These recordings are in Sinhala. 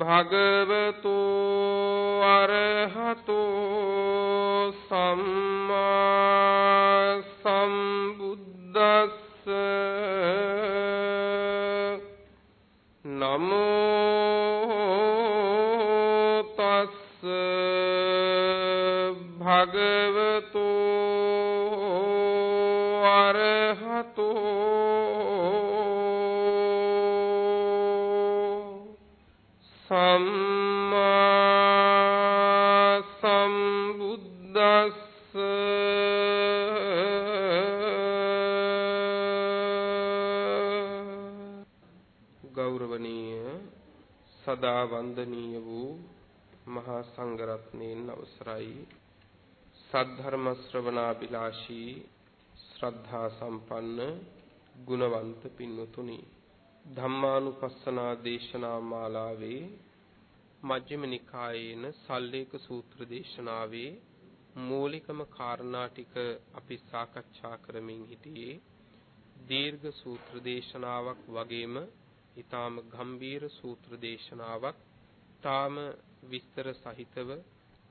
භගවතු අරහතු සම්මා සද්ධර්ම ශ්‍රවණාබිලාෂී ශ්‍රද්ධා සම්පන්න ගුණවන්ත පින්වතුනි ධම්මානුපස්සනා දේශනා මාලාවේ මජ්ක්‍ධිම නිකායේන සල්ලේක සූත්‍ර දේශනාවේ මූලිකම කාරණා ටික අපි සාකච්ඡා කරමින් හිටියේ දීර්ඝ සූත්‍ර දේශනාවක් වගේම ඊටාම ගම්බීර සූත්‍ර දේශනාවක් ඊටාම විස්තර සහිතව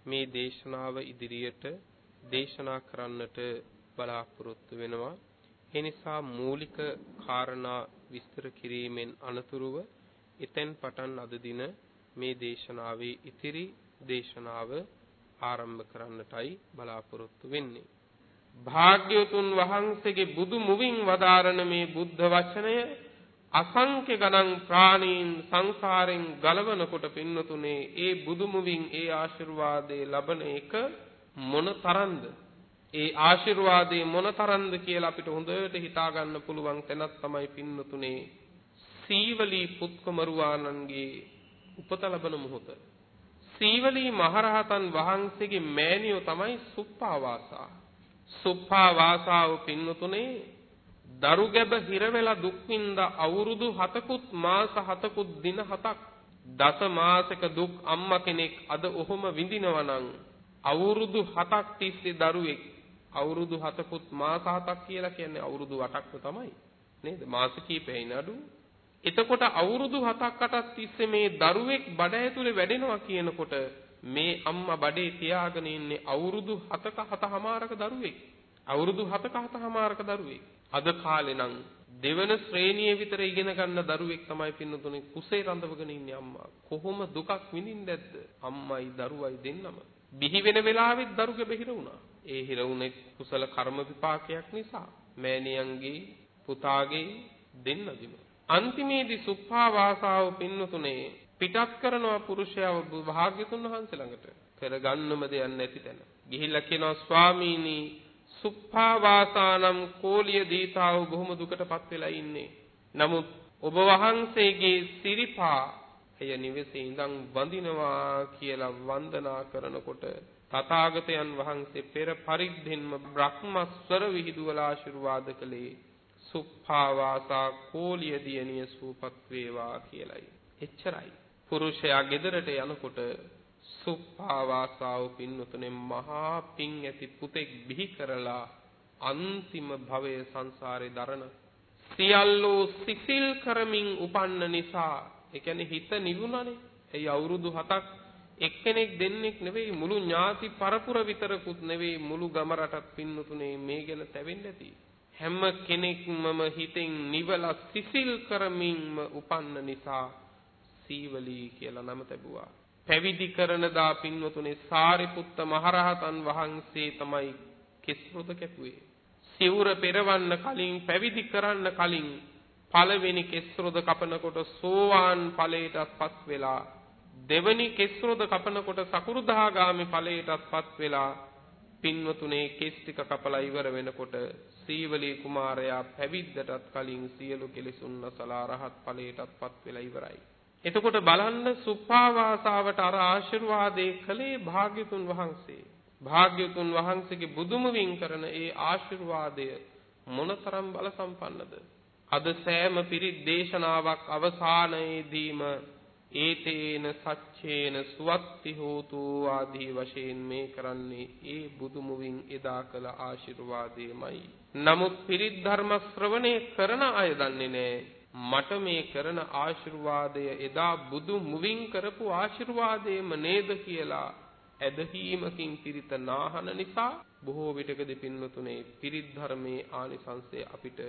මේ දේශනාව ඉදිරියට දේශනා කරන්නට බලාපොරොත්තු වෙනවා ඒ නිසා මූලික කාරණා විස්තර කිරීමෙන් අනතුරුව එතෙන් පටන් අද දින මේ දේශනාවේ ඉතිරි දේශනාව ආරම්භ කරන්නටයි බලාපොරොත්තු වෙන්නේ. භාග්‍යවතුන් වහන්සේගේ බුදු මුවින් වදාරන මේ බුද්ධ වචනය අසංඛ්‍ය ගණන් ප්‍රාණීන් සංසාරෙන් ගලවනකොට පින්නතුනේ ඒ බුදු මුවින් ඒ ආශිර්වාදේ ලබන එක මොන තරම්ද ඒ ආශිර්වාදේ මොන තරම්ද කියලා අපිට හොඳට හිතා ගන්න පුළුවන් තැනක් තමයි පින්නතුනේ සීවලී පුත්කමරුවාණන්ගේ උපත ලබන මොහොත. සීවලී මහරහතන් වහන්සේගේ මෑණියෝ තමයි සුප්පාවාසා. සුප්පාවාසාව පින්නතුනේ දරු ගැබ හිර වෙලා දුක් විඳ අවුරුදු 7කුත් මාස 7කුත් දින 7ක් දස මාසක දුක් අම්මා කෙනෙක් අද ඔහොම විඳිනවා නම් අවුරුදු 7ක් තිස්සේ දරුවෙක් අවුරුදු 7කුත් මාස 7ක් කියලා කියන්නේ අවුරුදු 8ක්ම තමයි නේද? මාස කීපෙයි නඩු. එතකොට අවුරුදු 7ක් 8ක් තිස්සේ මේ දරුවෙක් බඩ ඇතුලේ වැඩෙනවා කියනකොට මේ අම්මා බඩේ තියාගෙන ඉන්නේ අවුරුදු 7ක 7මාරක දරුවෙක්. අවුරුදු 7ක 7මාරක දරුවෙක්. අද කාලේ නම් දෙවන ශ්‍රේණියේ විතර ඉගෙන ගන්න දරුවෙක් තමයි පින්නතුනේ කුසේ රඳවගෙන ඉන්නේ අම්මා. කොහොම දුකක් විඳින්නේ නැද්ද? අම්මයි දරුවයි දෙන්නම. බිහි වෙන වෙලාවෙත් දරුගේ බහිර වුණා. ඒ හිර වුනේ කුසල කර්ම විපාකයක් නිසා. මෑණියන්ගේ පුතාගේ දෙන්නදිම. අන්තිමේදී සුප්පා වාසාව පින්නතුනේ පිටත් කරනවා පුරුෂයව භාග්‍යතුන් වහන්සේ ළඟට. කරගන්නම දෙයක් නැති තැන. ගිහිල්ලා කියනවා ස්වාමීනි සුප්පාවාසානම් කෝලිය දීතාව බොහොම දුකටපත් වෙලා ඉන්නේ. නමුත් ඔබ වහන්සේගේ සිරිපා එය නිවෙසේ ඉඳන් වඳිනවා කියලා වන්දනා කරනකොට තථාගතයන් වහන්සේ පෙර පරිද්දෙන්ම බ්‍රහ්මස්වර විහිදුවලා ආශිර්වාද කළේ සුප්පාවාසා කෝලිය දියණිය සූපත් වේවා කියලයි. එච්චරයි. පුරුෂයා ගෙදරට යනකොට සුප්පාවාසාව පින්නතුනේ මහා පිං ඇති පුතෙක් බිහි කරලා අන්තිම භවයේ සංසාරේ දරන සියල්ලෝ සිසිල් කරමින් උපන්න නිසා ඒ කියන්නේ හිත නිවුණනේ. එයි අවුරුදු 7ක් එක්කෙනෙක් දෙන්නෙක් නෙවෙයි මුළු ඥාති පරපුර විතරකුත් නෙවෙයි මුළු ගම රටක් පින්නතුනේ මේ ගැන තැවෙන්න ඇති. හැම කෙනෙක්මම හිතෙන් නිවලා සිසිල් කරමින්ම උපන්න නිසා සීවලී කියලා නම ලැබුවා. පැවිදි කරන දා පින්වතුනේ සාරිපුත්ත මහරහතන් වහන්සේ තමයි කිස්රුද කැපුවේ. සිවුර පෙරවන්න කලින් පැවිදි කරන්න කලින් පළවෙනි කෙස්රොද කපනකොට සෝවාන් ඵලයටත්පත් වෙලා දෙවනි කෙස්රොද කපනකොට සකුරුදාගාමි ඵලයටත්පත් වෙලා පින්වතුනේ කෙස් ටික කපලා ඉවර වෙනකොට සීවලී කුමාරයා පැවිද්දටත් කලින් සියලු කෙලෙසුන් නැසලා රහත් ඵලයටත්පත් වෙලා ඉවරයි. එතකොට බලන්න සුප්පාවාසාවට අර ආශිර්වාදේ කළේ භාග්‍යතුන් වහන්සේ. භාග්‍යතුන් වහන්සේගේ බුදුමුවින් කරන ඒ ආශිර්වාදය මොනතරම් බල සම්පන්නද? අද සෑම පිරිත් දේශනාවක් අවසානයේදීම ඒතේන සච්චේන සුවත්ති හෝතු ආදී වශයෙන් මේ කරන්නේ ඒ බුදුමුවින් එදා කළ ආශිර්වාදයමයි. නමුත් පිරිත් ධර්ම ශ්‍රවණය කරන අය දන්නේ නැහැ. මට මේ කරන ආශිර්වාදය එදා බුදු මුවින් කරපු ආශිර්වාදයම නේද කියලා ඇදහිීමකින් පිරිත නාහන නිසා බොහෝ විටකදී පින්වතුනේ පිරිත් ධර්මයේ ආනිසංසය අපිට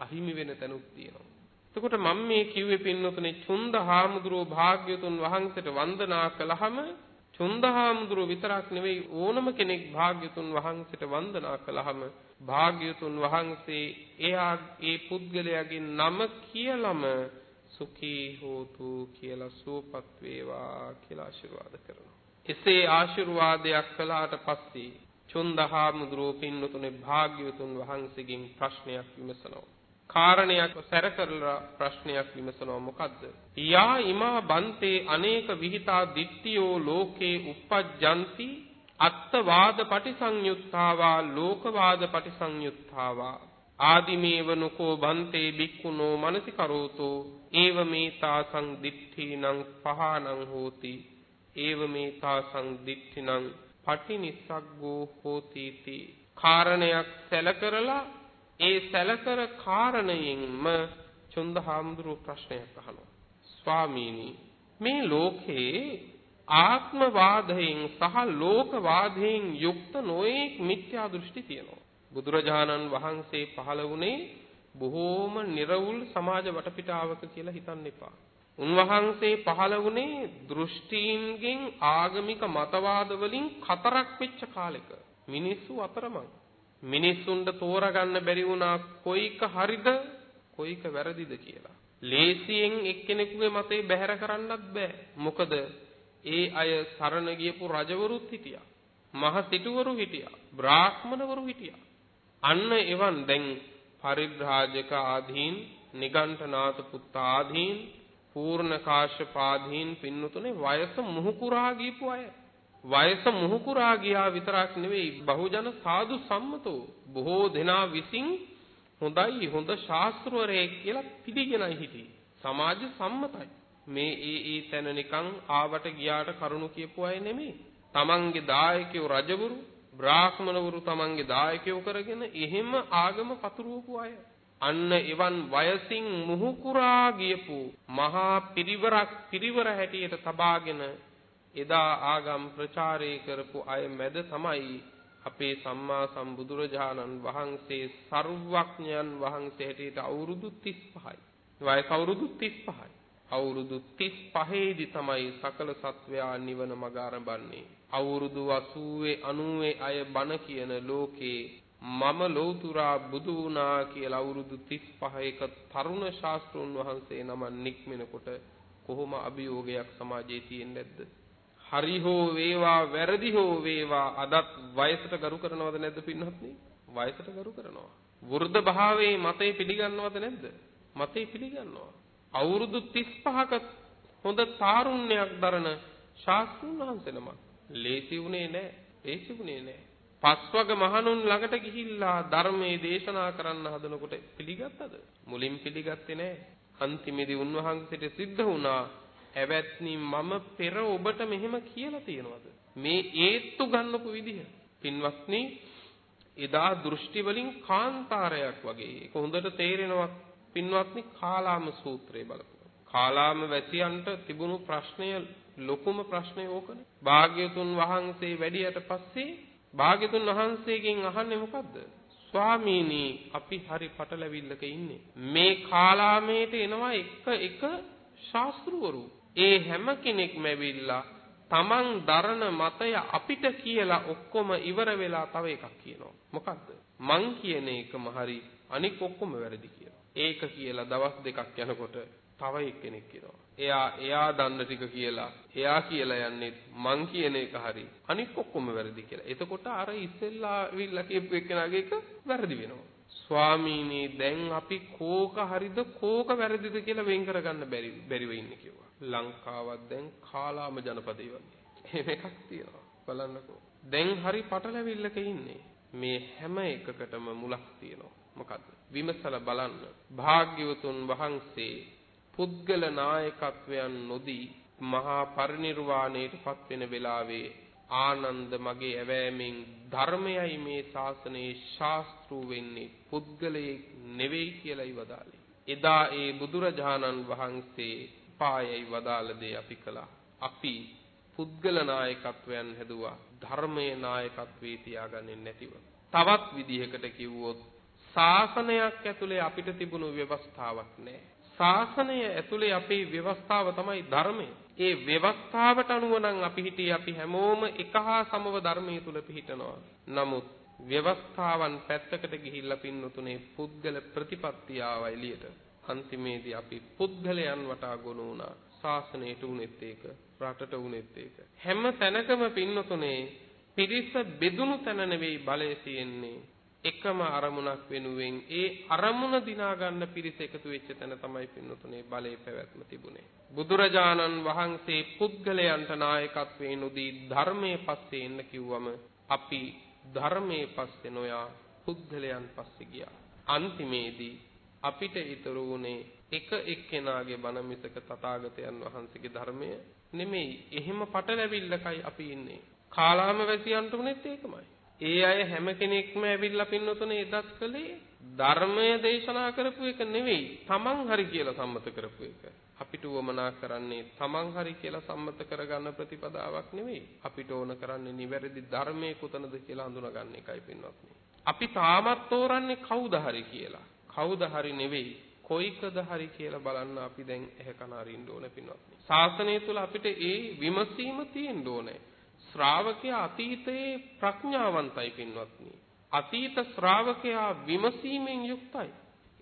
අහිමි වෙන තැනුක් තියෙනවා. එතකොට මම මේ කිව්වේ පින්වතුනේ චුන්ද හාමුදුරුවෝ භාග්‍යතුන් වහන්සේට වන්දනා කළාම චුන්ද හාමුදුරුවෝ විතරක් නෙවෙයි ඕනම කෙනෙක් භාග්‍යතුන් වහන්සේට වන්දනා කළාම භාග්‍යතුන් වහන්සේ එයා ඒ පුද්ගලයාගේ නම කියලම සුඛී හෝතු කියලා සුවපත් වේවා කියලා ආශිර්වාද කරනවා. එසේ ආශිර්වාදයක් කළාට පස්සේ චුන්දහාමුදුරුවෝ පින්නතුනේ භාග්‍යවතුන් වහන්සේගෙන් ප්‍රශ්නයක් විමසනවා. කාරණයක් සැර කරලා ප්‍රශ්නයක් විමසනවා. මොකද්ද? යා ඉමා බන්තේ අනේක විහිතා දිට්ඨියෝ ලෝකේ uppajjanti අත්තවාද පටිසංයුත්තාවා ලෝකවාද පටිසංයුත්තාවා. ආදිමේවනුකෝ බන්තේ බික්කුණෝ මනසිකරෝතෝ ඒව මේතාසං දිට්ඨීනං පහානං හෝති. ඒව මේතාසං දිට්ඨිනං පටිනිස්සග්ගෝ හෝති කාරණයක් සැලකරලා ඒ සැලකර කාරණයෙන්ම චුන්දහාමුදුරුව ප්‍රශ්නයක් අහනවා. ස්වාමීනි මේ ලෝකේ ආත්මවාදයෙන් සහ ලෝකවාදයෙන් යුක්ත නොඑක් මිත්‍යා දෘෂ්ටි තියෙනවා. බුදුරජාණන් වහන්සේ පහළ වුණේ බොහෝම නිර්වුල් සමාජ වටපිටාවක කියලා හිතන්න එපා. උන්වහන්සේ පහළ වුණේ දෘෂ්ටීන්ගෙන් ආගමික මතවාද වලින් කතරක් වෙච්ච කාලෙක. මිනිස්සු අතරමං. මිනිස්සුන්ට තෝරගන්න බැරි වුණා කොයික හරිද කොයික වැරදිද කියලා. ලේසියෙන් එක්කෙනෙකුගේ මතේ බැහැර කරන්නත් බෑ. මොකද ඒ අය සරණ ගියපු රජවරුත් හිටියා. මහ සිටුවරු හිටියා. බ්‍රාහ්මණවරු හිටියා. අන්න එවන් දැන් පරිබ්‍රාජක ආදීන්, නිගණ්ඨනාත පුත්ත ආදීන්, පූර්ණ කාශ්‍යප ආදීන් පින්නතුනේ වයස මුහුකුරා ගියපු අය. වයස මුහුකුරා ගියා විතරක් නෙවෙයි බහුජන සාදු සම්මතෝ බොහෝ දෙනා විසින් හොඳයි හොඳ ශාස්ත්‍රවරයෙක් කියලා පිළිගෙනයි හිටියේ. සමාජ සම්මතයි. මේ ඒ ඒ තැන නිකන් ආවට ගියාට කරුණු කියපු අය නෙමෙයි. තමන්ගේ දායකයෝ රජවරු, බ්‍රාහ්මණවරු තමන්ගේ දායකයෝ කරගෙන එහෙම ආගම පතුරවපු අය. අන්න එවන් වයසින් මුහුකුරා ගියපු මහා පිරිවරක් පිරිවර හැටියට තබාගෙන එදා ආගම් ප්‍රචාරය කරපු අය මැද තමයි අපේ සම්මා සම්බුදුරජාණන් වහන්සේ සර්වඥයන් වහන්සේ හැටියට අවුරුදු 35යි. වයස අවුරුදු 35යි. අවුරුදු 35 දී තමයි සකල සත්වයා නිවන මඟ ආරඹන්නේ. අවුරුදු 80 90 අය බණ කියන ලෝකේ මම ලෞතුරා බුදු වුණා කියලා අවුරුදු 35ක තරුණ ශාස්ත්‍රෝන් වහන්සේ නම නික්මෙනකොට කොහොම අභියෝගයක් සමාජයේ තියෙන්නේ නැද්ද? හරි හෝ වේවා වැරදි හෝ වේවා අදත් වයසට ගරු කරනවද නැද්ද පින්වත්නි? වයසට ගරු කරනවා. වෘද්ධ භාවයේ මතේ පිළිගන්නවද නැද්ද? මතේ පිළිගන්නවා. අවුරුදු 35ක හොඳ තාරුණ්‍යයක් දරන ශාස්ත්‍රඥ වහන්සේ නමක්. ලේසි වුණේ නැහැ. ලේසි වුණේ නැහැ. පස්වග මහණුන් ළඟට ගිහිල්ලා ධර්මයේ දේශනා කරන්න හදනකොට පිළිගත්තද? මුලින් පිළිගත්තේ නැහැ. අන්තිමේදී උන්වහන්සේට සිද්ධ වුණා "ඇවැත්නි මම පෙර ඔබට මෙහෙම කියලා තියෙනවද?" මේ ඒත්තු ගන්නපු විදිහ. පින්වත්නි එදා දෘෂ්ටි වලින් කාන්තාරයක් වගේ. ඒක හොඳට තේරෙනවා පින්වත්නි කාලාම සූත්‍රය බලපුවා. කාලාම වැසියන්ට තිබුණු ප්‍රශ්නය ලොකුම ප්‍රශ්නය ඕකනේ. භාග්‍යතුන් වහන්සේ වැඩියට පස්සේ භාග්‍යතුන් වහන්සේගෙන් අහන්නේ මොකද්ද? ස්වාමීනි අපි හරි පටලැවිල්ලක ඉන්නේ. මේ කාලාමේට එනවා එක එක ශාස්ත්‍රවරු. ඒ හැම කෙනෙක්ම ඇවිල්ලා තමන් දරන මතය අපිට කියලා ඔක්කොම ඉවර වෙලා තව එකක් කියනවා. මොකද්ද? මං කියන එකම හරි අනික ඔක්කොම වැරදි කියලා. ඒක කියලා දවස් දෙකක් යනකොට තව එක්කෙනෙක් කියනවා. එයා එයා දන්න ටික කියලා එයා කියලා යන්නේ මං කියන එක හරි අනික ඔක්කොම වැරදි කියලා. එතකොට අර ඉස්සෙල්ලා විල්ලා කියපු එක්කෙනාගේ එක වැරදි වෙනවා. ස්වාමීනි දැන් අපි කෝක හරිද කෝක වැරදිද කියලා වෙන් කරගන්න බැරි බැරිව ඉන්නේ කිව්වා. ලංකාවත් දැන් කාලාම ජනපදේ වගේ. එහෙම එකක් තියෙනවා. බලන්නකෝ. දැන් හරි පටලැවිල්ලක ඉන්නේ. මේ හැම එකකටම මුලක් තියෙනවා. මොකද්ද? විමසලා බලන්න. භාග්‍යවතුන් වහන්සේ පුද්ගල නායකත්වයන් නොදී මහා පරිනිර්වාණයට පත් වෙන වෙලාවේ ආනන්ද මගේ ඇවෑමෙන් ධර්මයයි මේ ශාසනයේ ශාස්ත්‍රු වෙන්නේ පුද්ගලයෙක් නෙවෙයි කියලායි වදාළේ. එදා ඒ බුදුරජාණන් වහන්සේ පායයි වදාළ දේ අපි කළා. අපි පුද්ගල නායකත්වයන් හැදුවා ධර්මයේ නායකත්වේ තියාගන්නේ නැතිව. තවත් විදිහකට කිව්වොත් ශාසනයක් ඇතුලේ අපිට තිබුණු ව්‍යවස්ථාවක් නැහැ. ශාසනය ඇතුලේ අපේ ව්‍යවස්ථාව තමයි ධර්මය. ඒ ව්‍යවස්ථාවට අනුව නම් අපි හිටියේ අපි හැමෝම එක හා සමව ධර්මයේ තුල පිහිටනවා. නමුත් ව්‍යවස්ථාවන් පැත්තකට ගිහිල්ලා පින්නතුනේ පුද්ගල ප්‍රතිපත්තිය ආව එළියට. අන්තිමේදී අපි පුද්ගලයන් වටා ගොනු වුණා. ශාසනයට උනේත් ඒක, රටට උනේත් ඒක. හැම තැනකම පින්නතුනේ පිරිස බෙදුණු තැන නෙවෙයි බලය තියෙන්නේ. එකම අරමුණක් වෙනුවෙන් ඒ අරමුණ දිනා ගන්න පිරිස එකතු වෙච්ච තැන තමයි පින්නතුනේ බලේ පැවැත්ම තිබුණේ. බුදුරජාණන් වහන්සේ පුද්ගලයන්ට නායකත්වයෙන් උදී ධර්මයේ පස්සේ එන්න කිව්වම අපි ධර්මයේ පස්සේ නොයා පුද්ගලයන් පස්සේ ගියා. අන්තිමේදී අපිට ඉතුරු වුණේ එක එක්කෙනාගේ බණ මිසක තථාගතයන් වහන්සේගේ ධර්මය නෙමෙයි. එහෙම පටලැවිල්ලකයි අපි ඉන්නේ. කාලාම වැසියන්ට උනේත් ඒකමයි. ඒ අය හැම කෙනෙක්ම ඇවිල්ලා පින්නතුනේ එදත් කළේ ධර්මය දේශනා කරපු එක නෙවෙයි. තමන් හරි කියලා සම්මත කරපු එක. අපිට උවමනා කරන්නේ තමන් හරි කියලා සම්මත කරගන්න ප්‍රතිපදාවක් නෙවෙයි. අපිට ඕන කරන්නේ නිවැරදි ධර්මයේ කොතනද කියලා හඳුනාගන්න එකයි පින්වත්නි. අපි තාමත් තෝරන්නේ කවුද හරි කියලා. කවුද හරි නෙවෙයි. කොයිකද හරි කියලා බලන්න අපි දැන් ඇහැ කන අරින්න ඕනේ පින්වත්නි. ශාසනය තුල අපිට ඒ විමසීම තියෙන්න ඕනේ. ශ්‍රාවකයා අතීතයේ ප්‍රඥාවන්තයි පින්වත්නි. අතීත ශ්‍රාවකයා විමසීමෙන් යුක්තයි.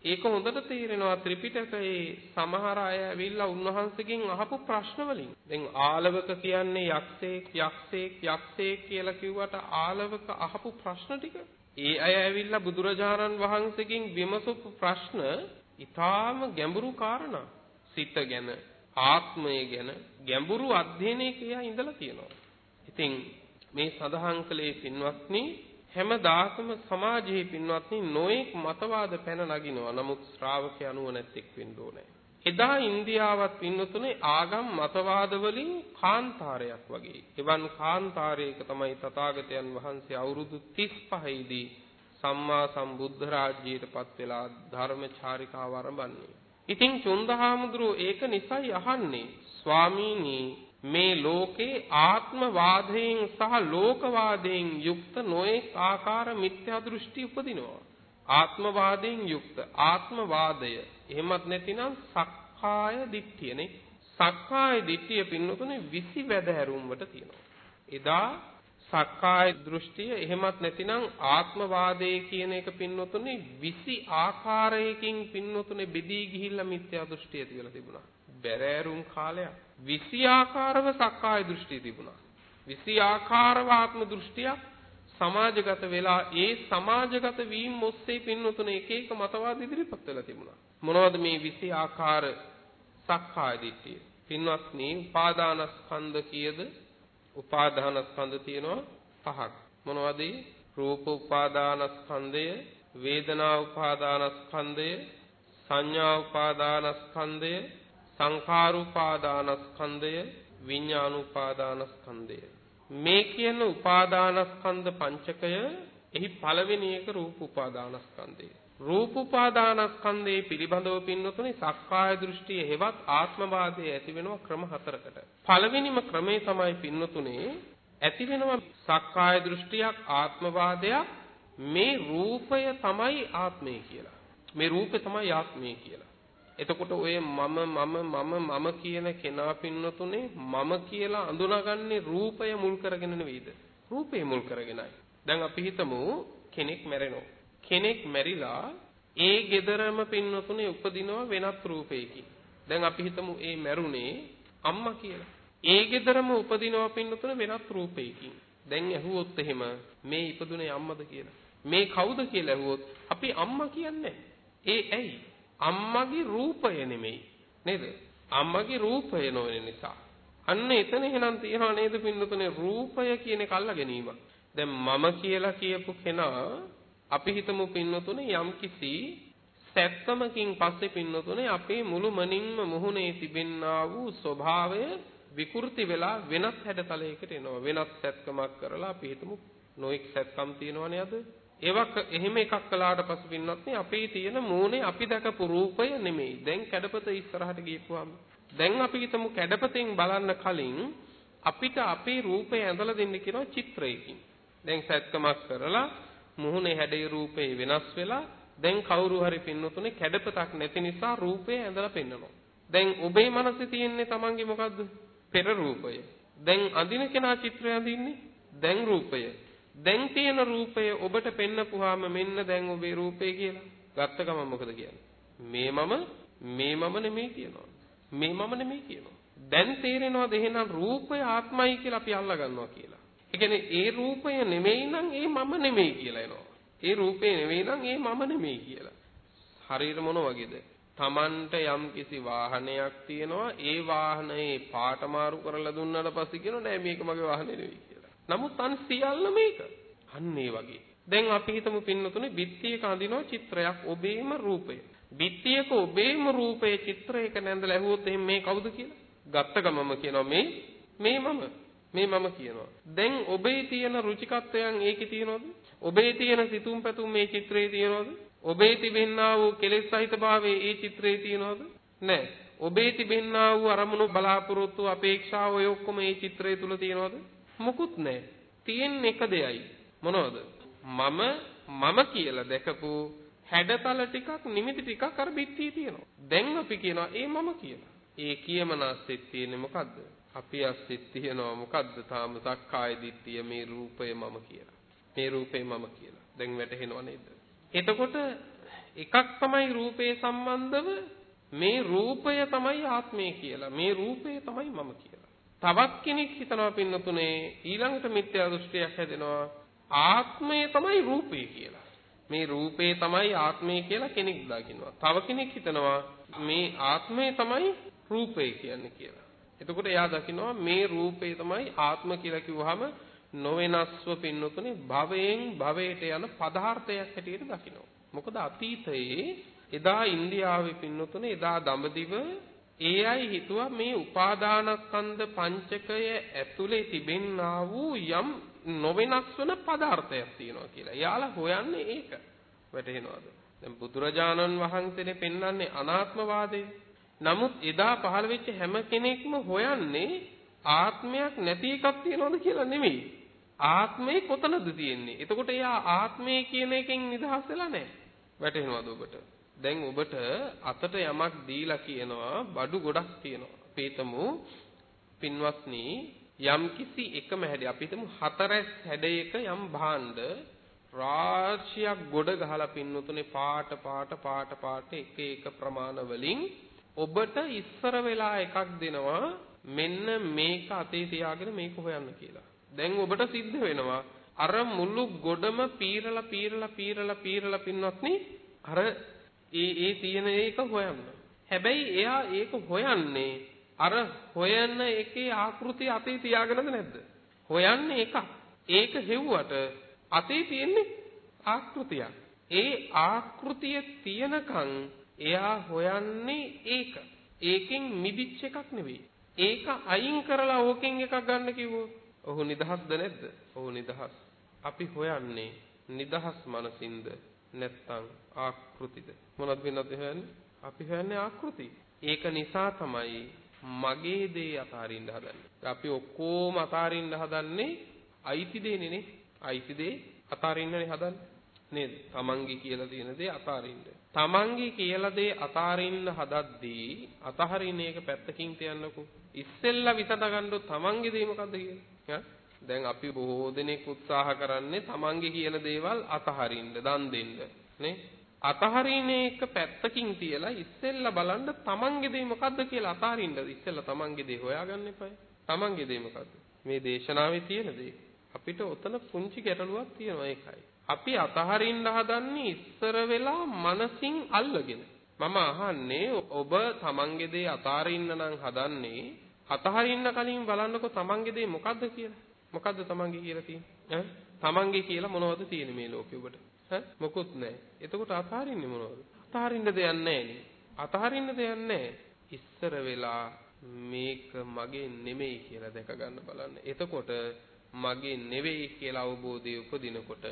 ඒක හොඳට තේරෙනවා ත්‍රිපිටකයේ සමහර අය ඇවිල්ලා උන්වහන්සේගෙන් අහපු ප්‍රශ්න වලින්. දැන් ආලවක කියන්නේ යක්ෂයෙක් යක්ෂයෙක් යක්ෂයෙක් කියලා කිව්වට ආලවක අහපු ප්‍රශ්න ටික. ඒ අය ඇවිල්ලා බුදුරජාණන් වහන්සේගෙන් විමසපු ප්‍රශ්න ඊටාම ගැඹුරු කාරණා. සිත ගැන, ආත්මය ගැන ගැඹුරු අධ්‍යයනයක ඉඳලා තියෙනවා. ඉතින් මේ සඳහන් කළේ පින්වත්නි හැමදාකම සමාජයේ පින්වත්නි නොඑක් මතවාද පැන නගිනවා. නමුත් ශ්‍රාවකයා නුවණැත්තෙක් වෙන්න ඕනේ. එදා ඉන්දියාවත් පින්නතුනේ ආගම් මතවාද වලින් කාන්තාරයක් වගේ. එවන් කාන්තාරයක තමයි තථාගතයන් වහන්සේ අවුරුදු 35 දී සම්මා සම්බුද්ධ රාජ්‍යයටපත් වෙලා ධර්මචාරිකාව ආරම්භන්නේ. ඉතින් චුන්දහාමුදුරුවෝ ඒක නිසයි අහන්නේ ස්වාමීනි මේ ලෝකේ ආත්මවාදයෙන් සහ ලෝකවාදයෙන් යුක්ත නොඑක ආකාර මිත්‍යා දෘෂ්ටි උපදිනවා. ආත්මවාදයෙන් යුක්ත ආත්මවාදය. එහෙමත් නැතිනම් සක්කාය දිට්ඨියනේ. සක්කාය දිට්ඨිය පින්නතුනේ විසි වැදහැරුම් වට තියෙනවා. එදා සක්කාය දෘෂ්ටිය එහෙමත් නැතිනම් ආත්මවාදයේ කියන එක පින්නතුනේ විසි ආකාරයකින් පින්නතුනේ බෙදී ගිහිල්ලා මිත්‍යා දෘෂ්ටිය ඇති වෙලා තිබුණා. බැරෑරුම් කාලයක් 20 ආකාරව සක්කාය දෘෂ්ටි තිබුණා. 20 ආකාරව ආත්ම දෘෂ්ටියක් සමාජගත වෙලා ඒ සමාජගත වීම ඔස්සේ පින්නතුන එක එක මතවාද ඉදිරිපත් වෙලා තිබුණා. මොනවද මේ 20 ආකාර සක්කාය දිට්ඨිය? පින්වත්නි උපාදානස්කන්ධ කීයද? උපාදානස්කන්ධ තියෙනවා පහක්. මොනවද? රූප උපාදානස්කන්ධය, වේදනා උපාදානස්කන්ධය, සංඥා උපාදානස්කන්ධය, සංඛාර උපාදානස්කන්ධය, විඥාන උපාදානස්කන්ධය. මේ කියන උපාදානස්කන්ධ පංචකය එහි පළවෙනි එක රූප උපාදානස්කන්ධය. රූප උපාදානස්කන්ධයේ පිළිබඳව පින්නතුනේ සක්කාය දෘෂ්ටිය හෙවත් ආත්මවාදයේ ඇති වෙනවා ක්‍රම හතරකට. පළවෙනිම ක්‍රමය තමයි පින්නතුනේ ඇති වෙනවා සක්කාය දෘෂ්ටියක් ආත්මවාදයක් මේ රූපය තමයි ආත්මය කියලා. මේ රූපේ තමයි ආත්මය කියලා. එතකොට ඔය මම මම මම මම කියන කෙනා පින්නතුනේ මම කියලා අඳුනගන්නේ රූපය මුල් කරගෙන නෙවෙයිද? රූපය මුල් කරගෙනයි. දැන් අපි හිතමු කෙනෙක් මැරෙනවා. කෙනෙක් මැරිලා ඒ gedarama පින්නතුනේ උපදිනවා වෙනත් රූපයකින්. දැන් අපි හිතමු ඒ මැරුණේ අම්මා කියලා. ඒ gedarama උපදිනවා පින්නතුනේ වෙනත් රූපයකින්. දැන් ඇහුවොත් එහෙම මේ ඉපදුනේ අම්මද කියලා. මේ කවුද කියලා ඇහුවොත් අපි අම්මා කියන්නේ ඒ ඇයි? අම්මගේ රූපය නෙමෙයි. නේද? අම්මගේ රූපය නොවන නිසා. අන්න එතන එහෙනම් තියනවා නේද පින්නතුනේ රූපය කියන එක අල්ලා ගැනීම. දැන් මම කියලා කියපු කෙනා අපි හිතමු පින්නතුනේ යම්කිසි සැත්තමකින් පස්සේ පින්නතුනේ අපේ මුළු මනින්ම මුහුණේ තිබෙන්නා වූ ස්වභාවය විකෘති වෙලා වෙනත් හැඩතලයකට එනවා. වෙනත් සැත්කමක් කරලා අපි හිතමු නොඑක් සැත්කම් තියෙනවනේ අද. ඒවක් එහෙම එකක් කළාට පස්සේ පින්නත් අපේ තියෙන මූණේ අපි දැකපු රූපය නෙමෙයි. දැන් කැඩපත ඉස්සරහට ගියපුවාම. දැන් අපි හිතමු කැඩපතෙන් බලන්න කලින් අපිට අපේ රූපය ඇඳලා දෙන්න කියනවා චිත්‍රයකින්. දැන් සැත්කමක් කරලා මුහුණේ හැඩේ රූපේ වෙනස් වෙලා දැන් කවුරු හරි පින්නතුනේ කැඩපතක් නැති නිසා රූපේ ඇඳලා පෙන්නනවා. දැන් ඔබේ මනසේ තියෙන්නේ Tamange මොකද්ද? පෙර රූපය. දැන් අඳින කෙනා චිත්‍රය අඳින්නේ දැන් රූපය. දැන් තියෙන රූපය ඔබට පෙන්නපුවාම මෙන්න දැන් ඔබේ රූපය කියලා. ගත්ත ගමන් මොකද කියන්නේ? මේ මම මේ මම නෙමෙයි කියනවා. මේ මම නෙමෙයි කියනවා. දැන් තේරෙනවද එහෙනම් රූපය ආත්මයි කියලා අපි අල්ලා ගන්නවා කියලා. ඒ කියන්නේ ඒ රූපය නෙමෙයි නම් ඒ මම නෙමෙයි කියලා එනවා. ඒ රූපේ නෙමෙයි නම් ඒ මම නෙමෙයි කියලා. හරියට මොන වගේද? Tamanට යම් කිසි වාහනයක් තියෙනවා ඒ වාහනේ පාට මාරු කරලා දුන්නාට පස්සේ කියනවා නෑ මේක මගේ වාහනේ නෙවෙයි කියලා. නමුත් අන් සියල්ල මේක. අන්න ඒ වගේ. දැන් අපි හිතමු පින්නතුනේ බිත්තියක අඳිනවා චිත්‍රයක් ඔබේම රූපය. බිත්තියක ඔබේම රූපයේ චිත්‍රයක නැඳලා ඇහුවොත් එහෙනම් මේ කවුද කියලා? ගත්ත ගමම කියනවා මේ මේ මම. මේ මම කියනවා. දැන් ඔබේ තියෙන රුචිකත්වයන් ඒකේ තියෙනවද? ඔබේ තියෙන සිතුම් පැතුම් මේ චිත්‍රයේ තියෙනවද? ඔබේ තිබෙන්නා වූ කෙලෙස් සහිත භාවයේ ඒ චිත්‍රයේ තියෙනවද? නැහැ. ඔබේ තිබෙන්නා වූ අරමුණු බලාපොරොත්තු අපේක්ෂා ඔය ඔක්කොම මේ චිත්‍රය තුල තියෙනවද? මුකුත් නැහැ. තියෙන එක දෙයයි. මොනවද? මම මම කියලා දැකපු හැඩතල ටිකක් නිමිති ටිකක් අර පිටියේ තියෙනවා. දැන් අපි කියනවා ඒ මම කියලා. ඒ කියමනස්සෙත් තියෙන්නේ මොකද්ද? අපි අස්සෙත් තියෙනවා මොකද්ද තාම සක්කාය දිට්ඨිය මේ රූපය මම කියලා. මේ රූපේ මම කියලා. දැන් වැටහෙනව නේද? එතකොට එකක් තමයි රූපේ සම්බන්ධව මේ රූපය තමයි ආත්මය කියලා. මේ රූපය තමයි මම කියලා. තවත් කෙනෙක් හිතනවා පින්නතුනේ ඊළඟට මිත්‍යා දෘෂ්ටියක් හැදෙනවා ආත්මය තමයි රූපය කියලා. මේ රූපේ තමයි ආත්මය කියලා කෙනෙක් දකින්නවා. තව කෙනෙක් හිතනවා මේ ආත්මය තමයි රූපය කියන්නේ කියලා. එතකොට එයා දකිනවා මේ රූපේ තමයි ආත්ම කියලා කිව්වහම නොවෙනස්ව පින්නතුනේ භවයෙන් භවයට යන පදාර්ථයක් හැටියට දකිනවා. මොකද අතීතයේ එදා ඉන්දියාවේ පින්නතුනේ එදා දඹදිව ඒ අය හිතුවා මේ උපාදානස්කන්ධ පංචකය ඇතුලේ තිබෙන්නා වූ යම් නොවෙනස් වන පදාර්ථයක් තියෙනවා කියලා. එයාලා හොයන්නේ ඒක. වැටහෙනවද? දැන් බුදුරජාණන් වහන්සේනේ පෙන්වන්නේ අනාත්මවාදය. නමුත් එදා පහළ වෙච්ච හැම කෙනෙක්ම හොයන්නේ ආත්මයක් නැති එකක් තියනවද කියලා නෙමෙයි. ආත්මේ කොතනද තියෙන්නේ? එතකොට එයා ආත්මය කියන එකෙන් නිදහස් වෙලා නැහැ. වැටහෙනවද ඔබට? දැන් ඔබට අතට යමක් දීලා කියනවා බඩු ගොඩක් තියෙනවා. අපේතමු පින්වත්නි යම් කිසි එකම හැඩය අපි හිතමු හතරැස් හැඩයක යම් භාණ්ඩ රාශියක් ගොඩ ගහලා පින්නතුනේ පාට පාට පාට පාට එක එක ප්‍රමාණ වලින් ඔබට ඉස්සර වෙලා එකක් දෙනවා මෙන්න මේක අතේ තියාගෙන මේක හොයන්න කියලා. දැන් ඔබට සිද්ධ වෙනවා අර මුළු ගොඩම පීරලා පීරලා පීරලා පීරලා පින්වත්නි අර ඒ ඒ තියෙන ඒක හොයන්න. හැබැයි එයා ඒක හොයන්නේ අර හොයන එකේ ආකෘතිය අතේ තියාගෙනද නැද්ද? හොයන්නේ එකක්. ඒක හෙව්වට අතේ තියෙන්නේ ආකෘතියක්. ඒ ආකෘතිය තියනකන් එයා හොයන්නේ ඒක. ඒකෙන් මිදිච්ච එකක් නෙවෙයි. ඒක අයින් කරලා ඕකෙන් එකක් ගන්න කිව්වොත් ඔහු නිදහස්ද නැද්ද? ඔහු නිදහස්. අපි හොයන්නේ නිදහස් මනසින්ද නැත්නම් ආකෘතිද? මොනවද වෙනවද හොයන්නේ? අපි හොයන්නේ ආකෘති. ඒක නිසා තමයි මගේ දේ අතාරින්න හදන්නේ. අපි ඔක්කොම අතාරින්න හදන්නේ අයිති දේනේ නේ. අයිති දේ අතාරින්නනේ හදන්නේ. නේද? තමන්ගේ කියලා තියෙන දේ අතාරින්න. තමන්ගේ කියලා දේ අතාරින්න හදද්දී අතහරින එක පැත්තකින් තියන්නකෝ. ඉස්සෙල්ලා විසඳගන්නොත් තමන්ගේ දේ මොකද්ද කියලා. දැන් අපි බොහෝ දෙනෙක් උත්සාහ කරන්නේ තමන්ගේ කියන දේවල් අතහරින්න, දන් දෙන්න. නේ? අතහරින එක පැත්තකින් තියලා ඉස්සෙල්ලා බලන්න තමන්ගේ දේ මොකද්ද කියලා අතහරින්න. ඉස්සෙල්ලා තමන්ගේ දේ හොයාගන්න එපා. තමන්ගේ දේ මොකද්ද? මේ දේශනාවේ තියෙන දේ. අපිට ඔතන පුංචි ගැටලුවක් තියෙනවා ඒකයි. අපි අතහරින්න හදන්නේ ඉස්සර වෙලා මනසින් අල්ලගෙන. මම අහන්නේ ඔබ තමන්ගේ දේ අතාරින්න නම් හදන්නේ අතහරින්න කලින් බලන්නකො තමන්ගේ දේ මොකද්ද කියලා. මොකද්ද තමන්ගේ කියලා තියෙන්නේ? තමන්ගේ කියලා මොනවද තියෙන්නේ මේ ලෝකෙ ඔබට? ඈ මොකුත් නැහැ. එතකොට අතහරින්නේ මොනවද? අතහරින්න දෙයක් නැහැ අතහරින්න දෙයක් නැහැ. ඉස්සර වෙලා මේක මගේ නෙමෙයි කියලා දැක ගන්න බලන්න. එතකොට මගේ නෙවෙයි කියලා අවබෝධය උපදිනකොට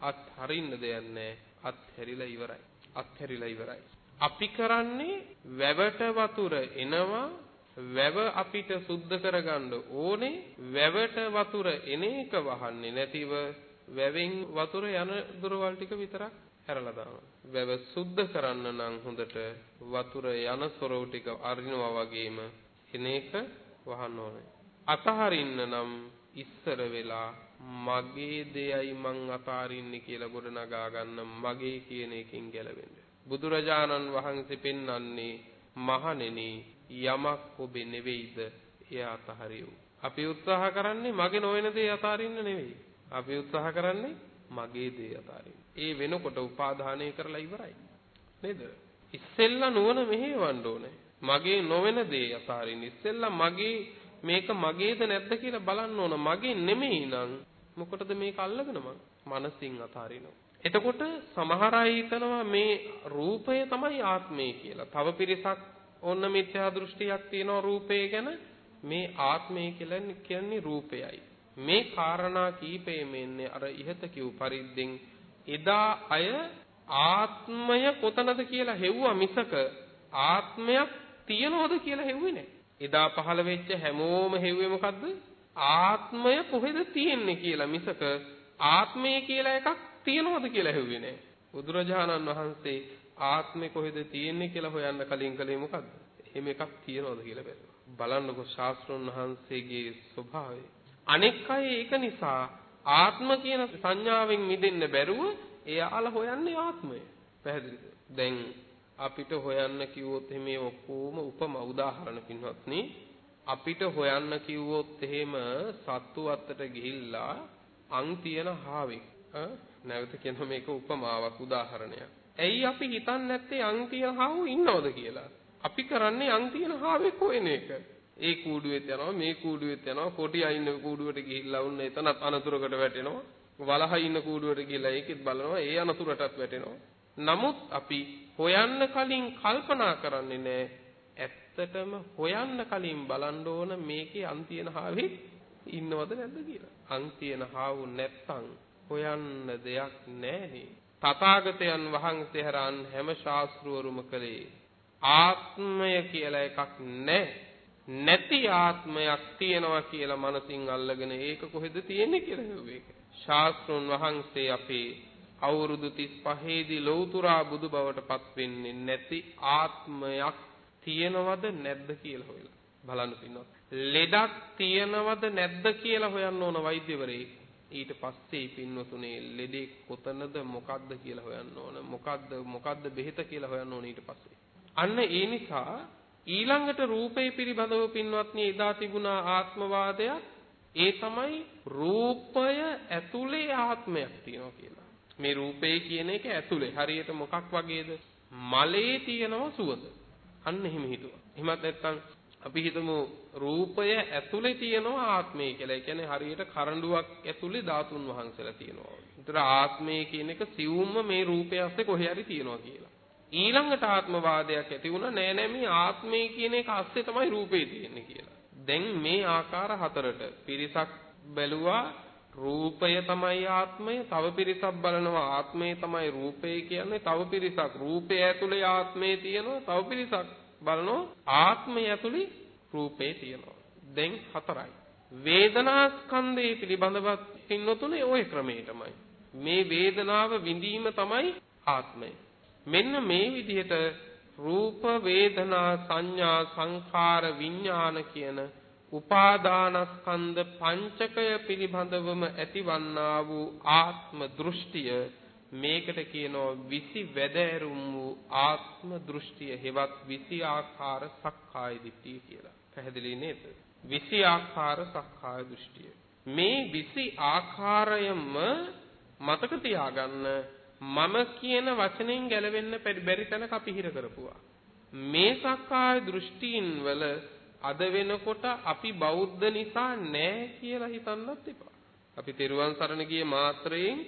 අත්හරින්න දෙයක් නැහැ. අත්හැරිලා ඉවරයි. අත්හැරිලා ඉවරයි. අපි කරන්නේ වැවට වතුර එනවා වැව අපිට සුද්ධ කරගන්න ඕනේ වැවට වතුර එන එක වහන්නේ නැතිව වැවෙන් වතුර යන දොරවල් ටික විතරක් හැරලා දානවා. වැව සුද්ධ කරන්න නම් හොඳට වතුර යන සොරව ටික අරිනවා වගේම එන එක වහන්න ඕනේ. අතහරින්න නම් ඉස්සර වෙලා මගේ දෙයයි මං අතාරින්නේ කියලා ගොඩනගා ගන්න මගේ කියන එකෙන් ගැලවෙන්න. බුදුරජාණන් වහන්සේ පෙන්වන්නේ මහණෙනි යමක් ඔබේ නෙවෙයිද එය අතහරියු. අපි උත්සාහ කරන්නේ මගේ නොවන දේ අතාරින්න නෙවෙයි. අපි උත්සාහ කරන්නේ මගේ දේ අතාරින්න. ඒ වෙනකොට උපාදානය කරලා ඉවරයි. නේද? ඉස්සෙල්ලා නුවණ මෙහෙවන්න ඕනේ. මගේ නොවන දේ අතාරින්න. ඉස්සෙල්ලා මගේ මේක මගේද නැද්ද කියලා බලන්න ඕන. මගේ නෙමෙයි නම් මොකටද මේක අල්ලගෙන මං මනසින් අතාරිනවා. එතකොට සමහර අය හිතනවා මේ රූපය තමයි ආත්මය කියලා. තව පිරිසක් ඔන්න මිත්‍යා දෘෂ්ටියක් තියෙනවා රූපය ගැන මේ ආත්මය කියලා කියන්නේ රූපයයි. මේ කාරණා කීපෙම එන්නේ අර ඉහත කිව් පරිද්දෙන් එදා අය ආත්මය කොතනද කියලා හෙව්වා මිසක ආත්මයක් තියනවද කියලා හෙව්වේ නැහැ. එදා පහළ වෙච්ච හැමෝම හෙව්වේ මොකද්ද? ආත්මය කොහෙද තියෙන්නේ කියලා මිසක ආත්මය කියලා එකක් තියනවද කියලා හෙව්වේ නෑ. බුදුරජාණන් වහන්සේ ආත්මය කොහෙද තියෙන්නේ කියලා හොයන්න කලින් කලේ මොකද්ද? එහෙම එකක් තියනවද කියලා බැලුවා. බලන්නකො ශාස්ත්‍රඥ වහන්සේගේ ස්වභාවය. අනෙක් අය ඒක නිසා ආත්ම කියන සංඥාවෙන් මිදෙන්න බැරුව එයාලා හොයන්නේ ආත්මය. පැහැදිලිද? දැන් අපිට හොයන්න කිව්වොත් මේ ඔක්කොම උපම උදාහරණ පින්වත්නි අපිට හොයන්න කිව්වොත් එහෙම සත්තු අත්තට ගිහිල්ලා අං තියන හාවෙක් නැවත කියන මේක උපමාවක් උදාහරණයක්. ඇයි අපි හිතන්නේ නැත්තේ අං තියන හාවු ඉන්නවද කියලා? අපි කරන්නේ අං තියන හාවෙක් හොයන එක. ඒ කූඩුවෙත් යනවා මේ කූඩුවෙත් යනවා කොටියා ඉන්න කූඩුවට ගිහිල්ලා වුණ එතනත් අනතුරකට වැටෙනවා. වලහ ඉන්න කූඩුවට ගිහිල්ලා ඒකෙත් බලනවා ඒ අනතුරටත් වැටෙනවා. නමුත් අපි හොයන්න කලින් කල්පනා කරන්නේ නැහැ ඇත්තටම හොයන්න කලින් බලන්න ඕන මේකේ අන් තියෙන හාවේ ඉන්නවද නැද්ද කියලා. අන් තියෙන හාවු නැත්තම් හොයන්න දෙයක් නැහනේ. තථාගතයන් වහන්සේ හරන් හැම ශාස්ත්‍රවරුම කලේ ආත්මය කියලා එකක් නැහැ. නැති ආත්මයක් තියෙනවා කියලා මනසින් අල්ලගෙන ඒක කොහෙද තියෙන්නේ කියලා හෙව්වේ. ශාස්ත්‍රුන් වහන්සේ අපේ අවුරුදු 35 දී ලෞතුරා බුදු බවට පත් වෙන්නේ නැති ආත්මයක් තියෙනවද නැද්ද කියලා හොයලා බලන්න පින්නොත්. ලෙඩක් තියෙනවද නැද්ද කියලා හොයන්න ඕන වෛද්‍යවරයෙක්. ඊට පස්සේ පින්වතුනේ ලෙඩේ කොතනද මොකද්ද කියලා හොයන්න ඕන. මොකද්ද මොකද්ද බෙහෙත කියලා හොයන්න ඕන ඊට පස්සේ. අන්න ඒ නිසා ඊළඟට රූපේ පිළිබඳව පින්වත්නි එදා තිබුණා ආත්මවාදයක් ඒ තමයි රූපය ඇතුලේ ආත්මයක් තියෙනවා කියලා. මේ රූපේ කියන එක ඇතුලේ හරියට මොකක් වගේද? මලේ තියෙනවා සුවඳ. අන්න එහෙම හිතුවා. එහෙමත් නැත්නම් අපි හිතමු රූපය ඇතුලේ තියෙනවා ආත්මය කියලා. ඒ කියන්නේ හරියට කරඬුවක් ඇතුලේ ධාතුන් වහන්සේලා තියෙනවා. ඒතර ආත්මය කියන එක සිවුම්ම මේ රූපය ඇස්සේ කොහේ හරි තියෙනවා කියලා. ඊළඟට ආත්මවාදයක් ඇති වුණා නෑ නෑ මේ ආත්මය කියන එක අස්සේ තමයි රූපේ තියෙන්නේ කියලා. දැන් මේ ආකාර හතරට පිරිසක් බැලුවා රූපය තමයි ආත්මය තව පිරිසක් බලනවා ආත්මය තමයි රූපය කියන්නේ. තව පිරිසක් රූපය ඇතුලේ ආත්මය තියෙනවා තව පිරිසක් බලනවා ආත්මය ඇතුලේ රූපේ තියෙනවා. දැන් හතරයි. වේදනා ස්කන්ධය පිළිබඳව පින්නතුනේ ওই ක්‍රමයටමයි. මේ වේදනාව විඳීම තමයි ආත්මය. මෙන්න මේ විදිහට රූප වේදනා සංඥා සංඛාර විඥාන කියන උපාදානස්කන්ධ පංචකය පිළිබඳවම ඇතිවන්නා වූ ආත්ම දෘෂ්ටිය මේකට කියනවා විසි වැදෑරුම් වූ ආත්ම දෘෂ්ටිය හෙවත් විසි ආකාර සක්කාය දිට්ඨිය කියලා. පැහැදිලි නේද? විසි ආකාර සක්කාය දෘෂ්ටිය. මේ විසි ආකාරයම මතක තියාගන්න මම කියන වචනෙන් ගැලවෙන්න බැරි තැනක අපි හිර කරපුවා. මේ සක්කාය දෘෂ්ටීන් වල අද වෙනකොට අපි බෞද්ධ නිසා නෑ කියලා හිතන්නත් එපා. අපි තෙරුවන් සරණ ගියේ මාත්‍රයෙන්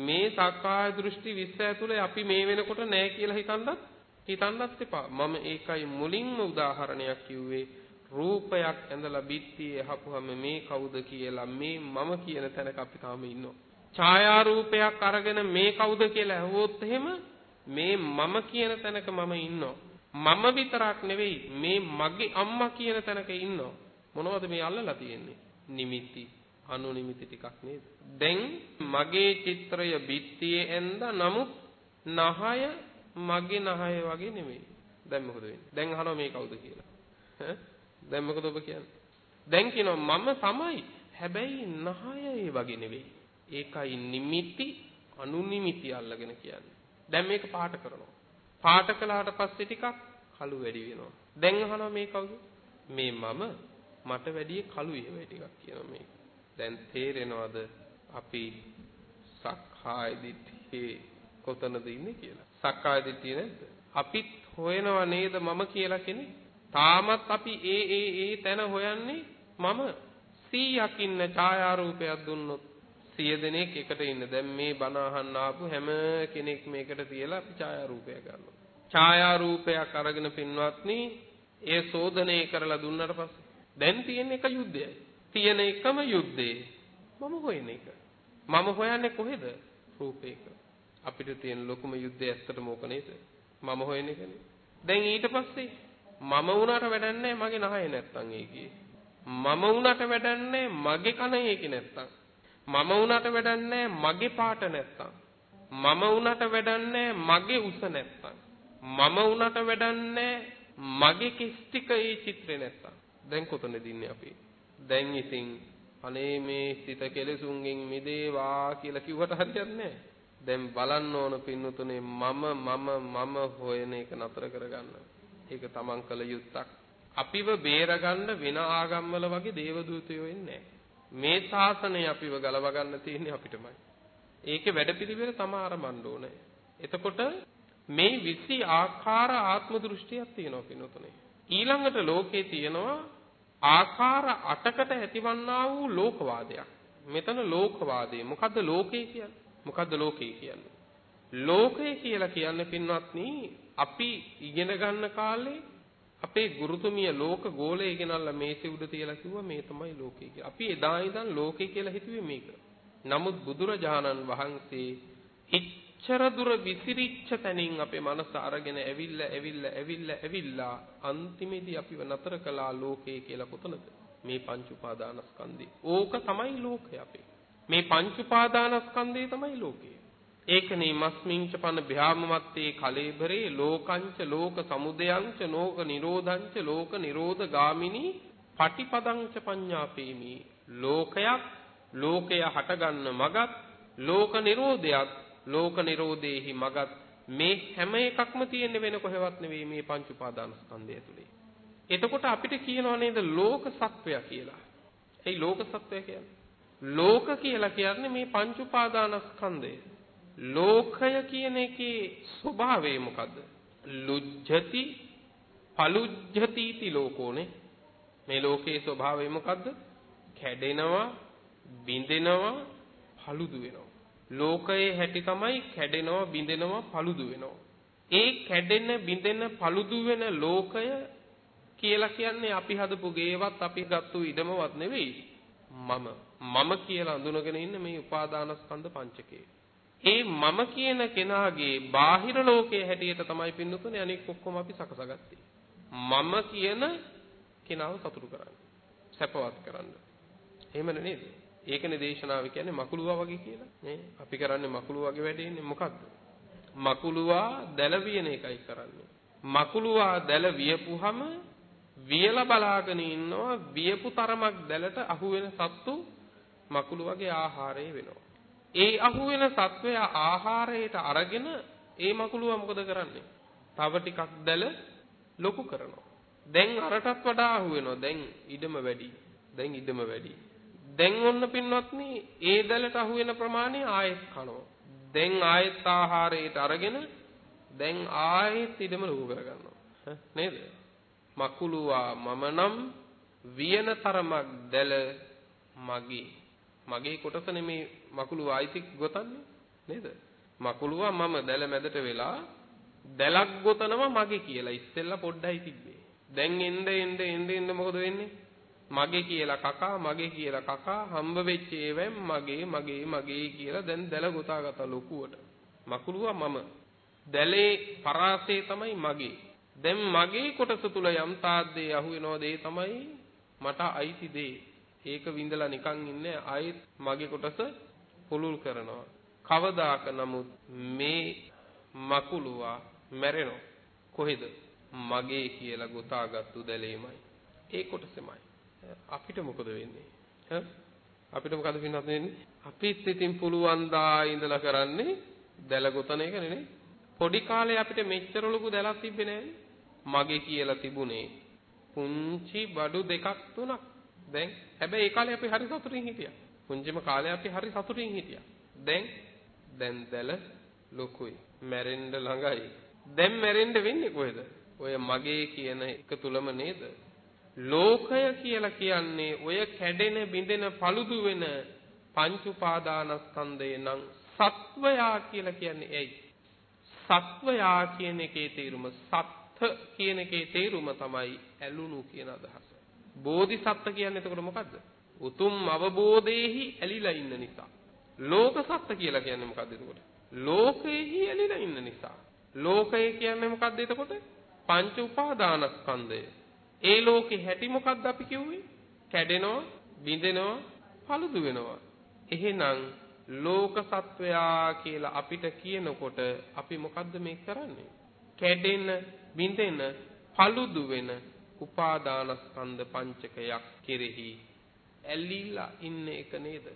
මේ සක්කාය දෘෂ්ටි විශ්ව ඇතුලේ අපි මේ වෙනකොට නෑ කියලා හිතන්නත් හිතන්නත් එපා. මම ඒකයි මුලින්ම උදාහරණයක් කිව්වේ රූපයක් ඇඳලා බිත්තියේ අහපුවම මේ කවුද කියලා මේ මම කියන තැනක අපි තාම ඉන්නවා. ඡායා රූපයක් අරගෙන මේ කවුද කියලා අහුවොත් එහෙම මේ මම කියන තැනක මම ඉන්නවා. මම විතරක් නෙවෙයි මේ මගේ අම්මා කියන තැනක ඉන්නවා. මොනවද මේ අල්ලලා තියෙන්නේ? නිමිති, අනු නිමිති ටිකක් නේද? දැන් මගේ චිත්‍රය බිත්තියේ ඇඳ නමුත් නහය මගේ නහය වගේ නෙමෙයි. දැන් මොකද වෙන්නේ? දැන් අහනවා මේ කවුද කියලා. ඈ? දැන් මොකද ඔබ කියන්නේ? දැන් කියනවා මම තමයි. හැබැයි නහය ඒ වගේ නෙවෙයි. ඒකයි නිමිති අනු නිමිති අල්ලගෙන කියන්නේ. දැන් මේක පාට කරනවා. පාට කළාට පස්සේ ටිකක් කළු වැඩි වෙනවා. දැන් අහනවා මේ කවුද? මේ මම මට වැඩිය කළුයි ඒ ටිකක් කියනවා මේක. දැන් තේරෙනවද අපි සක්කාය දිට්ඨියේ කොතනද ඉන්නේ කියලා? සක්කාය දිට්ඨිය නැද්ද? අපිත් හොයනව නේද මම කියලා කෙනෙක්? තාමත් අපි ඒ ඒ ඒ තැන හොයන්නේ මම 100ක් ඉන්න ඡායාරූපයක් දුන්නොත් 100 දෙනෙක් එකට ඉන්න. දැන් මේ බණ අහන්න ආපු හැම කෙනෙක් මේකට තියලා අපි ඡායාරූපය ගන්නවා. ඡායාරූපයක් අරගෙන පින්වත්නි ඒ සෝදනය කරලා දුන්නට පස්සේ දැන් තියෙන එක යුද්ධයයි. තියෙන එකම යුද්ධේ මම හොයන එක. මම හොයන්නේ කොහෙද? රූපේක. අපිට තියෙන ලොකුම යුද්ධය ඇත්තටම ඕක නේද? මම හොයන එකනේ. දැන් ඊට පස්සේ මම වුණාට වැඩක් මගේ නහය නැත්තම් ඒකේ. මම වුණාට වැඩක් මගේ කන ඒකේ නැත්තම්. මම වුණාට වැඩක් මගේ පාට නැත්තම්. මම වුණාට වැඩක් මගේ උස නැත්තම්. මම වුණාට වැඩක් මගේ කිස් ටික ඒ චිත්‍රේ නැත්තම්. දැන් කොතනද ඉන්නේ අපි? දැන් ඉතින් අනේ මේ සිත කෙලෙසුන්ගෙන් මිදේවා කියලා කිව්වට හරියන්නේ නැහැ. දැන් බලන්න ඕන පින්නතුනේ මම මම මම හොයන එක නතර කරගන්න. ඒක තමන් කළ යුත්තක්. අපිව බේරගන්න වෙන ආගම්වල වගේ දේවදූතයෝ ඉන්නේ මේ ශාසනය අපිව ගලව ගන්න තියෙන්නේ අපිටමයි. ඒකේ වැඩපිළිවෙල තම ආරම්භන්න ඕනේ. එතකොට මේ 20 ආකාර ආත්ම දෘෂ්ටියක් තියෙනවා පින්නතුනේ. ඊළඟට ලෝකේ තියෙනවා ආකාර 8කට ඇතිවන්නා වූ ලෝකවාදයක්. මෙතන ලෝකවාදය. මොකද්ද ලෝකේ කියන්නේ? මොකද්ද ලෝකේ කියන්නේ? ලෝකය කියලා කියන්නේ පින්වත්නි අපි ඉගෙන ගන්න කාලේ අපේ ගුරුතුමිය ලෝක ගෝලය ගෙනල්ලා මේසෙ උඩ තියලා කිව්වා මේ තමයි ලෝකය කියලා. අපි එදා ඉඳන් ලෝකය කියලා හිතුවේ මේක. නමුත් බුදුරජාණන් වහන්සේ එච්චර දුර විසිරිච්ච තැනින් අපේ මනස අරගෙන ඇවිල්ලා ඇවිල්ලා ඇවිල්ලා ඇවිල්ලා අන්තිමේදී අපිව නතර කළා ලෝකේ කියලා කොතනද? මේ පංච උපාදානස්කන්ධේ. ඕක තමයි ලෝකය අපේ. මේ පංච උපාදානස්කන්ධේ තමයි ලෝකය. ඒකනේ මස්මින්ච පන භ්‍යාමමත්තේ කලේබරේ ලෝකංච ලෝක සමුදයංච ලෝක නිරෝධංච ලෝක නිරෝධ ගාමිනී පටිපදංච පඤ්ඤාපේමි ලෝකයක් ලෝකය හටගන්න මගත් ලෝක නිරෝධයත් ලෝක නිරෝධේහි මගත් මේ හැම එකක්ම තියෙන්නේ වෙන කොහෙවත් නෙවෙයි මේ පංච උපාදානස්කන්ධය ඇතුලේ. එතකොට අපිට කියනවා නේද ලෝක සත්වය කියලා. ඒ ලෝක සත්වය කියන්නේ. ලෝක කියලා කියන්නේ මේ පංච උපාදානස්කන්ධය. ලෝකය කියන එකේ ස්වභාවය මොකද්ද? ලුජ්ජති පලුජ්ජති ති ලෝකෝනේ. මේ ලෝකයේ ස්වභාවය මොකද්ද? කැඩෙනවා, බිඳෙනවා, paludu වෙනවා. ලෝකයේ හැටි තමයි කැඩෙනවා, බිඳෙනවා, paludu වෙනවා. ඒ කැඩෙන, බිඳෙන, paludu වෙන ලෝකය කියලා කියන්නේ අපි හදපු ගේවත් අපි ගත්තු ඉඩමවත් නෙවෙයි. මම මම කියලා අඳුනගෙන ඉන්න මේ උපාදානස්කන්ධ පංචකය. ඒ මම කියන කෙනාගේ බාහිර ලෝකයේ හැටියට තමයි පින්නතුනේ අනික ඔක්කොම අපි සකසගත්තේ. මම කියන කෙනාව සතුටු කරන්න. සැපවත් කරන්න. එහෙම නේද? ඒකනේ දේශනාව කියන්නේ මකුලුවා වගේ කියලා. නේ? අපි කරන්නේ මකුලුවා වගේ වැඩේනේ මොකද්ද? මකුලුවා දැල වියන එකයි කරන්නේ. මකුලුවා දැල වියපුහම වියලා බලාගෙන ඉන්නවා වියපු තරමක් දැලට අහු වෙන සත්තු මකුළු වගේ ආහාරය වෙනවා. ඒ අහු වෙන සත්වයා ආහාරයට අරගෙන ඒ මකුළුවා මොකද කරන්නේ? තව ටිකක් දැල ලොකු කරනවා. දැන් අරටත් වඩා අහු වෙනවා. දැන් ඉඩම වැඩි. දැන් ඉඩම වැඩි. දැන් ඔන්න පින්වත්නි ඒ දැලට අහු වෙන ප්‍රමාණය ආයෙත් කනවා. දැන් ආයෙත් ආහාරයට අරගෙන දැන් ආයෙත් ඉඩම ලොකු කරගන්නවා. නේද? මකුළුවා මම නම් වියන තරමක් දැල මගේ මගේ කොටස නෙමේ මකුළුවා අයිති ගොතන්නේ නේද? මකුළුවා මම දැල මැදට වෙලා දැලක් ගොතනවා මගේ කියලා. ඉස්සෙල්ලා පොඩ්ඩයි තිබ්බේ. දැන් එන්න එන්න එන්න එන්න මොකද වෙන්නේ? මගේ කියලා කකා මගේ කියලා කකා හම්බ වෙච්ච ඒවෙන් මගේ මගේ මගේ කියලා දැන් දැල ගොතාගත්ත ලොකුවට. මකුළුවා මම. දැලේ පරාසය තමයි මගේ. දැන් මගේ කොටස තුල යම් තාද්දේ අහු වෙනවද ඒ තමයි මට අයිති දේ. ඒක විඳලා නිකන් ඉන්නේ ආයෙත් මගේ කොටස පුළුල් කරනවා. කවදාක නමුත් මේ මකුලුවා මැරෙනවා. කොහෙද? මගේ කියලා ගොතාගත්තු දැලේමයි. ඒ කොටසෙමයි. අපිට මොකද වෙන්නේ? අපිට මොකද වෙන්නේ වෙන්නේ? අපිත් ඉතින් පුළුවන් දා ඉඳලා කරන්නේ දැල ගොතන එක නේ. පොඩි කාලේ අපිට මෙච්චර ලොකු දැලක් තිබ්බේ නෑනේ. මගේ කියලා තිබුණේ පුංචි බඩු දෙකක් තුනක්. දැන් හැබැයි ඒ කාලේ අපි හරි සතුටින් හිටියා. පුංචිම කාලේ අපි හරි සතුටින් හිටියා. දැන් දැන් දැල ලොකුයි. මැරෙන්න ළඟයි. දැන් මැරෙන්න වෙන්නේ කොහෙද? ඔය මගේ කියන එක තුලම නේද? ලෝකය කියලා කියන්නේ ඔය කැඩෙන බිඳෙන paludu වෙන පංච උපාදානස්කන්ධය නම් සත්වයා කියලා කියන්නේ ඇයි? සත්වයා කියන එකේ තේරුම සත් කියන එකේ තේරුම තමයි ඇලුණු කියන අදහස. බෝධිසත්ත්ව කියන්නේ එතකොට මොකද්ද? උතුම් අවබෝධයේහි ඇලිලා ඉන්න නිසා. ලෝක සත්ත්ව කියලා කියන්නේ මොකද්ද එතකොට? ලෝකයේහි ඇලිලා ඉන්න නිසා. ලෝකය කියන්නේ මොකද්ද එතකොට? පංච උපාදානස්කන්ධය. ඒ ලෝකේ හැටි මොකද්ද අපි කිව්වේ? කැඩෙනවා, බිඳෙනවා, paludu වෙනවා. එහෙනම් ලෝක සත්වයා කියලා අපිට කියනකොට අපි මොකද්ද මේ කරන්නේ? කැඩෙන බිඳෙන paludu වෙන උපාදානස්කන්ධ පංචකයක් කෙරෙහි ඇලිලා ඉන්න එක නේද?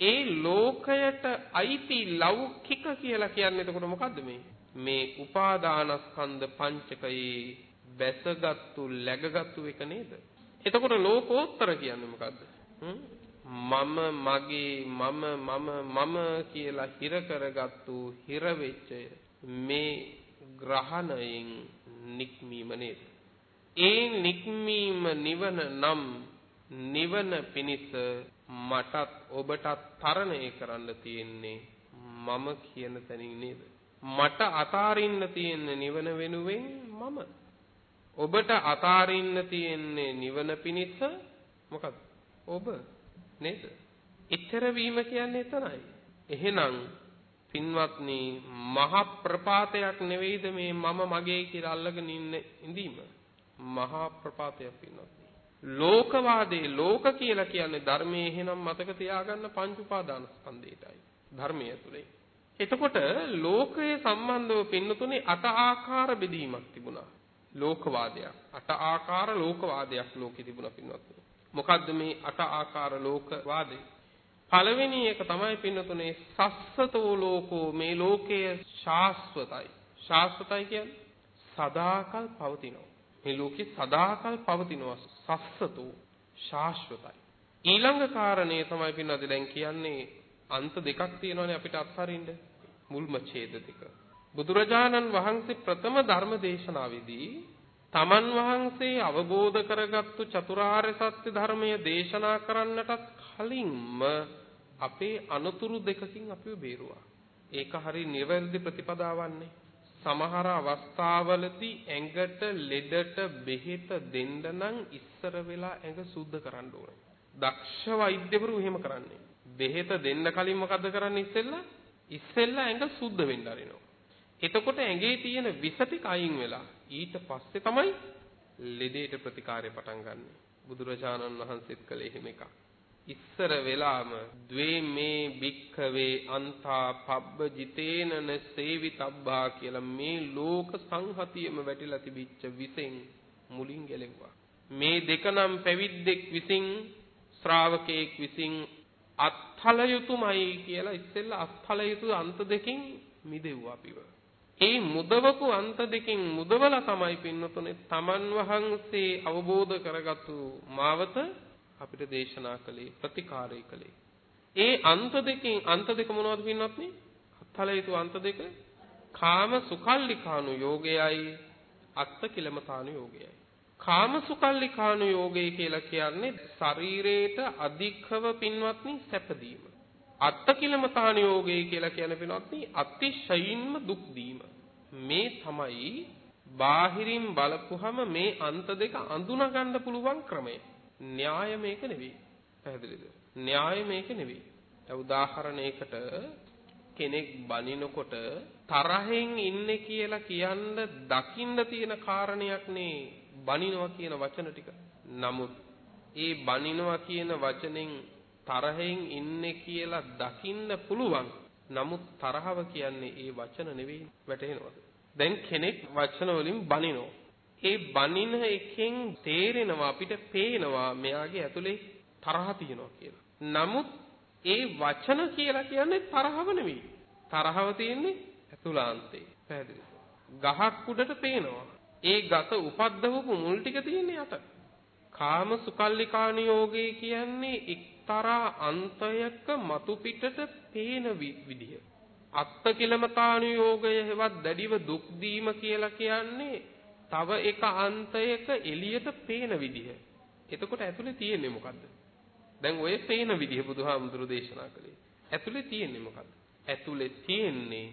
ඒ ලෝකයට අයිති ලෞකික කියලා කියන්නේ එතකොට මොකද්ද මේ? මේ උපාදානස්කන්ධ පංචකයේ බැසගත්තු läගගත්තු එක නේද? එතකොට ලෝකෝත්තර කියන්නේ මොකද්ද? මම මගේ මම මම මම කියලා හිර කරගත්තු හිර වෙච්ච මේ ග්‍රහණයෙන් නික්මීම නේද? ඒ නික්මීම නිවන නම් නිවන පිණිස මටත් ඔබටත් තරණය කරන්න තියෙන්නේ මම කියන තැනින් නේද? මට අතාරින්න තියෙන්නේ නිවන වෙනුවෙන් මම. ඔබට අතාරින්න තියෙන්නේ නිවන පිණිස මොකද? ඔබ නේද? ඊතර වීම කියන්නේ එතනයි. එහෙනම් පින්වත්නි මහ ප්‍රපාතයක් නෙවෙයිද මේ මම මගේ කියලා අල්ලගෙන ඉන්න ඉඳීම මහා ප්‍රපාතයක් පින්වත්නි ලෝකවාදී ලෝක කියලා කියන්නේ ධර්මයේ එහෙනම් මතක තියාගන්න පංච උපාදානස්කන්ධයටයි. ධර්මයේ තුලේ එතකොට ලෝකයේ සම්බන්ධව පින්නතුනේ අට ආකාර බෙදීමක් තිබුණා. ලෝකවාදයක්. අට ආකාර ලෝකවාදයක් ලෝකෙ තිබුණා පින්වත්නි මොකද්ද මේ අට ආකාර ලෝකවාදේ පළවෙනි එක තමයි පින්නතුනේ සස්සතෝ ලෝකෝ මේ ලෝකය ශාස්වතයි. ශාස්වතයි කියන්නේ සදාකල් පවතිනවා. මේ ලෝකේ සදාකල් පවතිනවා. සස්සතෝ ශාස්වතයි. ඊළඟ කාරණේ තමයි පින්නද දැන් කියන්නේ අන්ත දෙකක් තියෙනවානේ අපිට අත්හරින්න. මුල්ම ඡේද දෙක. බුදුරජාණන් වහන්සේ ප්‍රථම ධර්ම දේශනාවේදී තමන් වහන්සේ අවබෝධ කරගත්තු චතුරාර්ය සත්‍ය ධර්මය දේශනා කරන්නටත් කලින්ම අපේ අනුතුරු දෙකකින් අපිව බේරුවා. ඒක හරි නිවැරදි ප්‍රතිපදාවන්නේ. සමහර අවස්ථාවලදී ඇඟට ලෙඩට බෙහෙත දෙන්න නම් ඉස්සර වෙලා ඇඟ සුද්ධ කරන්න ඕනේ. දක්ෂ වෛද්‍යවරු එහෙම කරන්නේ. බෙහෙත දෙන්න කලින් මොකද කරන්නේ ඉස්සෙල්ලා? ඉස්සෙල්ලා ඇඟ සුද්ධ වෙන්න අරිනවා. එතකොට ඇඟේ තියෙන විස ටික අයින් වෙලා ඊට පස්සේ තමයි ලෙඩේට ප්‍රතිකාරය පටන් ගන්න. බුදුරජාණන් වහන්සේත් කළේ එහෙම එකක්. ඉස්සර වෙලාම ද්වේ මේ භික්ඛවේ අන්තා පබ්බජිතේනන සේවිතබ්බා කියලා මේ ලෝක සංහතියම වැටිලා තිබිච්ච විසෙන් මුලින් ගැලෙව්වා. මේ දෙකනම් පැවිද්දෙක් විසින් ශ්‍රාවකයෙක් විසින් අත්හල යුතුයමයි කියලා ඉස්සෙල්ලා අත්හල යුතු අන්ත දෙකෙන් මිදෙව්වා අපිව. ඒ මුදවපු අන්ත දෙකෙන් මුදවලා තමයි පින්නතුනේ තමන් වහන්සේ අවබෝධ කරගත්තු මාවත අපිට දේශනා කළේ ප්‍රතිකාරය කළේ. ඒ අන්ත දෙකෙන් අන්ත දෙක මොනවද පින්වත්නි? අත්හල යුතු අන්ත දෙක කාම සුකල්ලිකානු යෝගයයි අත්ත කිලමතානු යෝගයයි. කාම සුකල්ලිකානු යෝගය කියලා කියන්නේ ශරීරයට අධිකව පින්වත්නි සැපදීම. අත්තකිලමතාන යෝගය කියලා කියන පින්වත්නි අතිශයින්ම දුක් දීම. මේ තමයි බාහිරින් බලපුහම මේ අන්ත දෙක අඳුනා ගන්න පුළුවන් ක්‍රමය. න්‍යාය මේක නෙවෙයි. පැහැදිලිද? න්‍යාය මේක නෙවෙයි. උදාහරණයකට කෙනෙක් බනිනකොට තරහෙන් ඉන්නේ කියලා කියන්න දකින්න තියෙන කාරණයක් නේ බනිනවා කියන වචන ටික. නමුත් ඒ බනිනවා කියන වචනෙන් තරහෙන් ඉන්නේ කියලා දකින්න පුළුවන්. නමුත් තරහව කියන්නේ ඒ වචන නෙවෙයි වැටහෙනවද? දැන් කෙනෙක් වචන වලින් බනිනවා. ඒ බනින එකෙන් තේරෙනවා අපිට පේනවා මෙයාගේ ඇතුලේ තරහ තියෙනවා කියලා. නමුත් ඒ වචන කියලා කියන්නේ තරහව නෙවෙයි. තරහව තියෙන්නේ ඇතුළාන්තේ. පැහැදිලිද? ගහක් උඩට පේනවා. ඒ ගත උපද්දවපු මුල් ටික තියෙන්නේ යට. කාම සුකල්ලිකානියෝගේ කියන්නේ එක්තරා අන්තයක මතු පිටට පේන විදිය. අත්ත කිලමතානුයෝගය හෙවත් දැඩිව දුක් දීම කියලා කියන්නේ තව එක අන්තයක එළියට පේන විදිහ. එතකොට ඇතුලේ තියෙන්නේ මොකද්ද? දැන් ඔය පේන විදිහ බුදුහාමුදුරු දේශනා කළේ. ඇතුලේ තියෙන්නේ මොකද්ද? ඇතුලේ තියෙන්නේ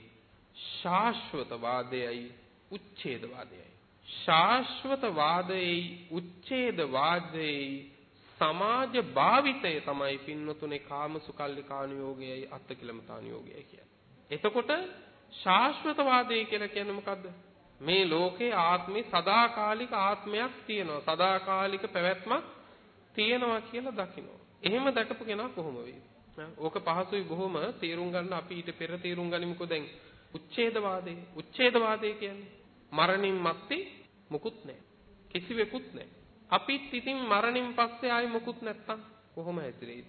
ශාශ්වතවාදයයි උච්ඡේදවාදයයි. ශාශ්වතවාදයයි උච්ඡේදවාදයයි සමාජ භාවිතය තමයි පින්නතුනේ කාමසුකල්ලිකානුയോഗයයි අත්තිකිලමතානුയോഗයයි කියන්නේ. එතකොට ශාශ්වතවාදය කියලා කියන්නේ මොකද්ද? මේ ලෝකේ ආත්මේ සදාකාලික ආත්මයක් තියෙනවා. සදාකාලික පැවැත්මක් තියෙනවා කියලා දකිනවා. එහෙම දැකපු කෙනා කොහොම වෙයිද? ඕක පහසුයි බොහොම තේරුම් ගන්න අපි ඊට පෙර තේරුම් ගනිමුකෝ දැන් උච්ඡේදවාදේ. උච්ඡේදවාදේ කියන්නේ මරණින් මත්තේ මුකුත් නැහැ. කිසිවෙකුත් නැහැ. අපිත් ඉතින් මරණින් පස්සේ ආයි මුකුත් නැත්තම් කොහොම හැසිරෙයිද?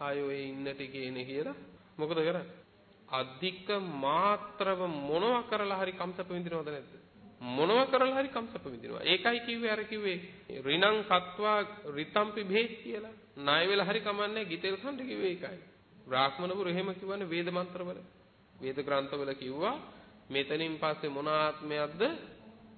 ආයි ඔය ඉන්න ටිකේනේ කියලා මොකද කරන්නේ? අධික මාත්‍රව මොනවා කරලා හරි කම්සප විඳිනවද නැද්ද? මොනවා කරලා හරි කම්සප විඳිනවා. ඒකයි කිව්වේ අර කිව්වේ රිණං කත්වා රිතම්පි භේත් කියලා. ණය වෙලා හරි කමන්නේ ගිතෙල් කන්න කිව්වේ ඒකයි. බ්‍රාහ්මණවරු එහෙම කිව්වනේ වේද මන්ත්‍රවල. වේද ග්‍රන්ථවල කිව්වා මෙතනින් පස්සේ මොන ආත්මයක්ද?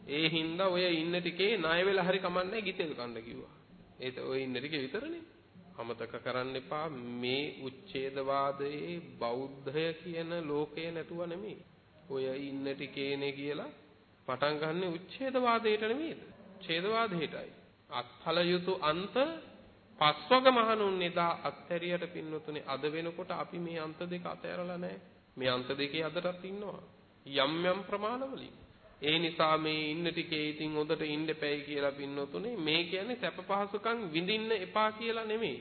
ඒ හින්දා ඔය ඉන්න ටිකේ ණය වෙලා හරි කමන්නේ ගිතෙල් කන්න කිව්වා. ඒත ඔය ඉන්න ටිකේ විතරනේ. අමතක කරන්න එපා මේ උච්ඡේදවාදයේ බෞද්ධය කියන ලෝකේ නැතුව නෙමෙයි. ඔය ඉන්න ටිකේනේ කියලා පටන් ගන්න උච්ඡේදවාදයට නෙමෙයිද? ඡේදවාදයටයි. අත්ඵල යුතු අන්ත පස්වග මහණුන් එදා අත්හැරියට පින්නතුනේ අද වෙනකොට අපි මේ අන්ත දෙක අතහැරලා නැහැ. මේ අන්ත දෙකේ අදටත් ඉන්නවා. යම් යම් ප්‍රමාණවලින්. ඒ නිසා මේ ඉන්න ටිකේ ඉතින් හොඳට ඉන්න එපැයි කියලා පින්නතුනේ මේ කියන්නේ සැප පහසුකම් විඳින්න එපා කියලා නෙමෙයි.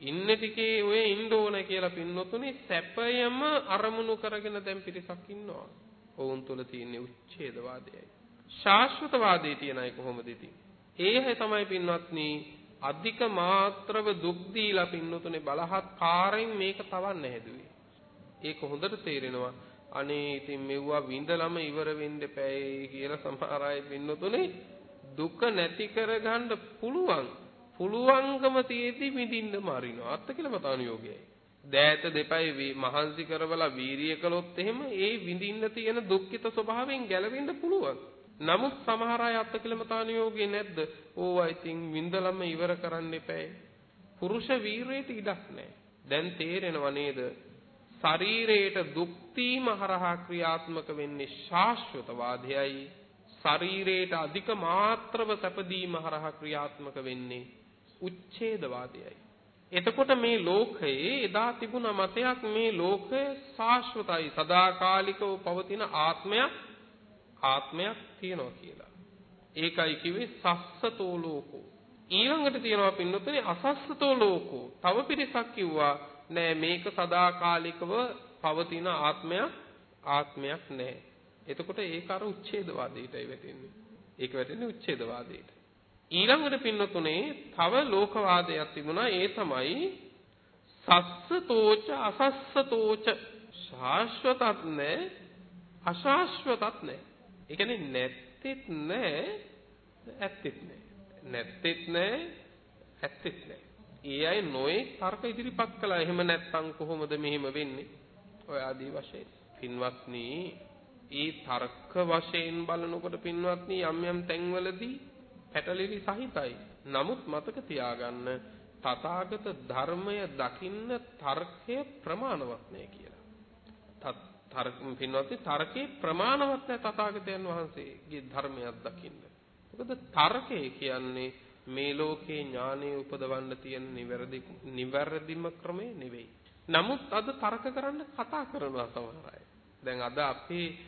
ඉන්න ටිකේ ඔය ඉන්න ඕන කියලා පින්නතුනේ සැපයම අරමුණු කරගෙන දැන් පිරිසක් ඉන්නවා. ඔවුන් තුල තියෙන උච්ඡේදවාදයයි. ශාශ්වතවාදයේ තියෙන අය කොහොමද ඉතින්? ඒහැ තමයි පින්වත්නි අධික මාත්‍රව දුක් දීලා පින්නතුනේ බලහත්කාරයෙන් මේක තවන්න හැදුවේ. ඒක හොඳට තේරෙනවා. අනේ ඉතින් මෙව්වා විඳලම ඉවර වෙන්න එපෑයි කියලා සමහර අය පින්නතුනේ දුක නැති කරගන්න පුළුවන්. පුළුවන්කම තියේදී විඳින්න මාරිනවා. අත්කලමතානුയോഗයයි දෑත දෙපයි මහන්සි කරවලා වීරිය කළොත් එහෙම ඒ විඳින්න තියෙන දුක්ඛිත ස්වභාවයෙන් ගැලවෙන්න පුළුවන්. නමුත් සමහර අය අත්කලමතානුയോഗේ නැද්ද? ඕවා ඉතින් විඳලම ඉවර කරන්න එපෑයි. පුරුෂ වීරයට ඉඩක් නැහැ. දැන් තේරෙනව නේද? ශරීරයට දුක් දීම හරහා ක්‍රියාත්මක වෙන්නේ ශාශ්වතවාදයයි. ශරීරයට අධික මාත්‍රව සැපදීම හරහා ක්‍රියාත්මක වෙන්නේ උච්ඡේදවාදයයි. එතකොට මේ ලෝකයේ එදා තිබුණ මතයක් මේ ලෝකය ශාශ්වතයි සදාකාලිකව පවතින ආත්මයක් ආත්මයක් තියෙනවා කියලා. ඒකයි කිව්වේ සස්සතෝ ලෝකෝ. ඊළඟට තියෙනවා පින්නොතේ අසස්සතෝ ලෝකෝ. තව පිරිසක් කිව්වා නෑ මේක සදාකාලිකව පවතින ආත්මයක් ආත්මයක් නෑ. එතකොට ඒක අර උච්ඡේදවාදයටයි වැටෙන්නේ. ඒක වැටෙන්නේ උච්ඡේදවාදයට. ඊළඟට පින්නතුනේ තව ලෝකවාදයක් තිබුණා ඒ තමයි සස්සතෝච අසස්සතෝච ශාශ්වතත් නැහැ අශාශ්වතත් නැහැ. ඒ කියන්නේ නැත්තේත් නැහැ ඇත්තෙත් නැහැ. නැත්තේත් නැහැ ඇත්තෙත් නැහැ. ඒ අය නොයේ තර්ක ඉදිරිපත් කළා. එහෙම නැත්තම් කොහොමද මෙහෙම වෙන්නේ? ඔය ආදී වශයෙන්. පින්වත්නි, ඒ තර්ක වශයෙන් බලනකොට පින්වත්නි යම් යම් තැන්වලදී පැටලිලි සහිතයි. නමුත් මතක තියාගන්න තථාගත ධර්මය දකින්න තර්කය ප්‍රමාණවත් නැහැ කියලා. තර්ක පින්වත්නි තර්කේ ප්‍රමාණවත් නැහැ තථාගතයන් වහන්සේගේ ධර්මයක් දකින්න. මොකද තර්කය කියන්නේ මේ ලෝකේ ඥානය උපදවන්න තියෙන නිවැරදි නිවැරදිම ක්‍රමය නෙවෙයි. නමුත් අද තර්ක කරන්න කතා කරනවා සමහර අය. දැන් අද අපේ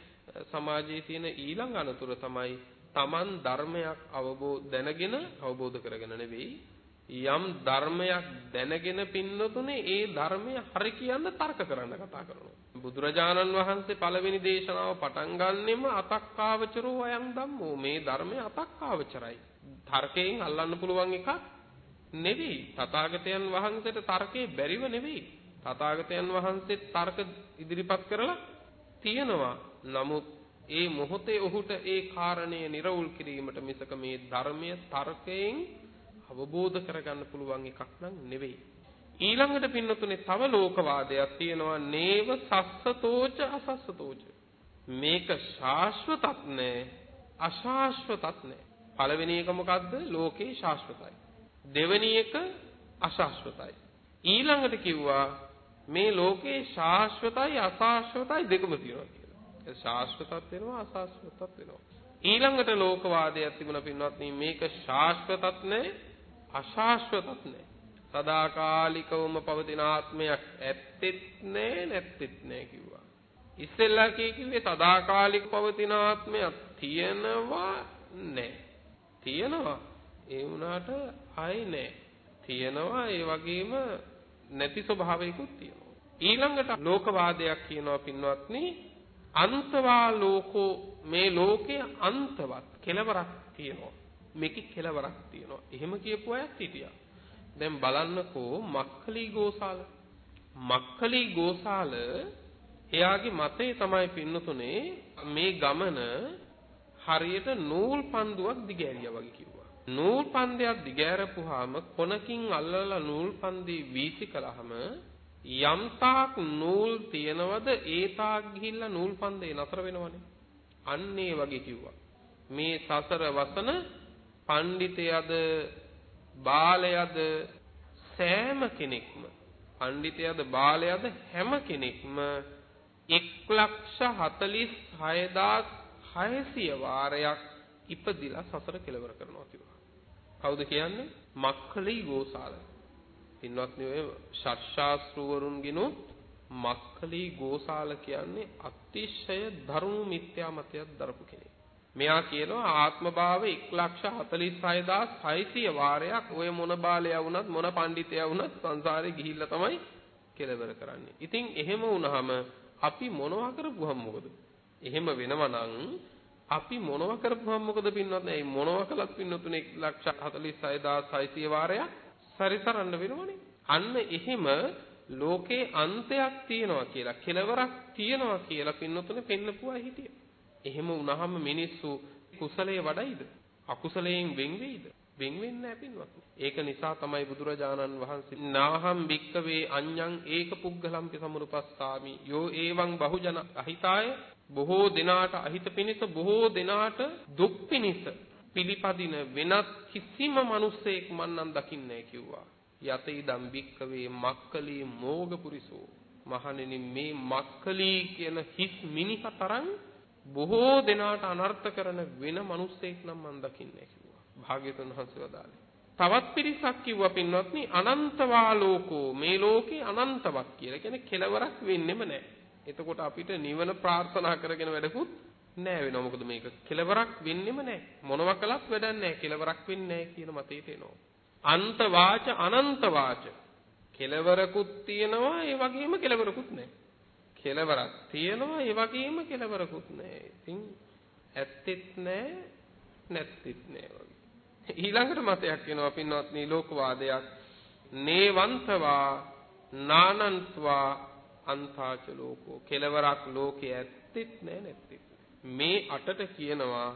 සමාජයේ තියෙන ඊළඟ අනතුර තමයි Taman ධර්මයක් අවබෝධ දැනගෙන අවබෝධ කරගෙන නෙවෙයි යම් ධර්මයක් දැනගෙන පින්නතුනේ ඒ ධර්මය හරි කියන්න තර්ක කරන්න කතා කරනවා. බුදුරජාණන් වහන්සේ පළවෙනි දේශනාව පටන් ගන්නෙම අතක්කාවචරෝ අයං ධම්මෝ මේ ධර්මය අතක්කාවචරයි. තර්කයෙන් අල්ලන්න පුළුවන් එකක් නෙවෙයි. තථාගතයන් වහන්සේට තර්කේ බැරිව නෙවෙයි. තථාගතයන් වහන්සේ තර්ක ඉදිරිපත් කරලා තියෙනවා. නමුත් ඒ මොහොතේ ඔහුට ඒ කාරණය නිර්වුල් කිරීමට මිසක මේ ධර්මය තර්කයෙන් අවබෝධ කරගන්න පුළුවන් එකක් නම් නෙවෙයි. ඊළඟට පින්නතුනේ තව ලෝකවාදයක් තියෙනවා නේව සස්සතෝච අසස්සතෝච. මේක ශාශ්වතත් නෑ අශාශ්වතත් නෑ. පළවෙනි එක මොකද්ද? ලෝකේ ශාශ්වතයි. දෙවෙනි එක අශාශ්වතයි. ඊළඟට කිව්වා මේ ලෝකේ ශාශ්වතයි අශාශ්වතයි දෙකම තියෙනවා ශාස්ත්‍රතත් වෙනවා අශාස්ත්‍රතත් වෙනවා. ඊළඟට ලෝකවාදයක් තිබුණා පින්වත්නි මේක ශාස්ත්‍රතත් නැහැ අශාස්ත්‍රතත් නැහැ. සදාකාලිකවම පවතින ආත්මයක් ඇත්තෙත් නැහැ නැත්තෙත් නැහැ කිව්වා. ඉස්සෙල්ලා කිව්වේ සදාකාලික පවතින ආත්මයක් තියෙනවා නැහැ. තියෙනවා. ඒ වුණාට ආයි නැහැ. තියෙනවා ඒ වගේම නැති ස්වභාවයකුත් තියෙනවා. ඊළඟට ලෝකවාදයක් කියනවා පින්වත්නි අන්තවා ලෝකෝ මේ ලෝකයේ අන්තවත් කෙලවරක් තියෙනවා. මේකේ කෙලවරක් තියෙනවා. එහෙම කියපු අයත් හිටියා. දැන් බලන්නකෝ මක්ඛලි ගෝසාල. මක්ඛලි ගෝසාල එයාගේ මතය තමයි පින්නතුනේ මේ ගමන හරියට නූල් පන්දුවක් දිගෑරියා වගේ කිව්වා. නූල් පන්දයක් දිගෑරපුවාම කොනකින් අල්ලලා නූල් පන්දි වීසි කළාම යම් තාක් නූල් තියනවද ඒ තාක් ගිහිල්ලා නූල් පන්දේ නතර වෙනවනේ. අන්න ඒ වගේ කිව්වා. මේ සසර වසන පඬිතයද බාලයද සෑම කෙනෙක්ම පඬිතයද බාලයද හැම කෙනෙක්ම 146600 වාරයක් ඉපදිලා සසර කෙලවර කරනවා කිව්වා. කවුද කියන්නේ? මක්ඛලී ගෝසාල. පින්වත්නි ඔය ශාස්ත්‍රවරුන්ගිනුත් මක්කලි ගෝසාල කියන්නේ අතිශය ධර්ම මිත්‍යා මතයක් දරපු කෙනෙක්. මෙයා කියනවා ආත්ම භාව 146600 වාරයක් ඔය මොන බාලයා වුණත් මොන පඬිතයා වුණත් සංසාරේ ගිහිල්ලා තමයි කෙලවර කරන්නේ. ඉතින් එහෙම වුණාම අපි මොනවා කරපුවහම මොකද? එහෙම වෙනවා නම් අපි මොනවා කරපුවහම මොකද පින්වත් නේ? මොනවා කළත් පින්නතුනේ 146600 වාරයක් සරිසරන්න වෙනවනේ. අන්න එහෙම ලෝකේ අන්තයක් තියෙනවා කියලා, කෙලවරක් තියෙනවා කියලා පින්නතුනේ පෙන්නපුවා හිටිය. එහෙම වුණාම මිනිස්සු කුසලයේ වඩයිද? අකුසලයෙන් වෙන් වෙයිද? වෙන් වෙන්නේ නැහැ පින්වත්නි. ඒක නිසා තමයි බුදුරජාණන් වහන්සේ නාහම් භික්කවේ අඤ්ඤං ඒක පුග්ගලම්පි සමුරුපස්සාමි යෝ ඒවං බහුජන අහිතාය බොහෝ දෙනාට අහිත පිණිස බොහෝ දෙනාට දුක් පිණිස පිළිපදින වෙනත් කිසිම මිනිසෙක් මන් නම් දකින්නේ කිව්වා. යත ඉදම් බික්කවේ මක්කලී මෝගපුරිසෝ මහණෙනි මේ මක්කලී කියන හිස් මිනිහ තරම් බොහෝ දෙනාට අනර්ථ කරන වෙන මිනිසෙක් නම් මන් දකින්නේ කිව්වා. භාග්‍යතුන් වහන්සේ වදාළේ. තවත් පිරිසක් කිව්වා පින්වත්නි අනන්තවා ලෝකෝ මේ ලෝකේ අනන්තවක් කියලා. කියන්නේ කෙලවරක් වෙන්නෙම නැහැ. එතකොට අපිට නිවන ප්‍රාර්ථනා කරගෙන වැඩකුත් නෑ වෙනවා. මොකද මේක කෙලවරක් වෙන්නෙම නෑ. මොනවා කළත් වැඩක් නෑ. කෙලවරක් වෙන්නේ නෑ කියන මතයට එනවා. අන්ත වාච අනන්ත වාච. කෙලවරකුත් තියෙනවා ඒ වගේම කෙලවරකුත් නෑ. කෙලවරක් තියෙනවා ඒ වගේම කෙලවරකුත් නෑ. ඉතින් ඇත්තෙත් නෑ නැත්තෙත් නෑ වගේ. ඊළඟට මතයක් වෙනවා පින්වත්නි ලෝකවාදයක්. නේවන්තවා නානන්ත්වා අන්තාච ලෝකෝ කෙලවරක් ලෝකයේ ඇත්තෙත් නෑ නැත්තෙත් මේ අටට කියනවා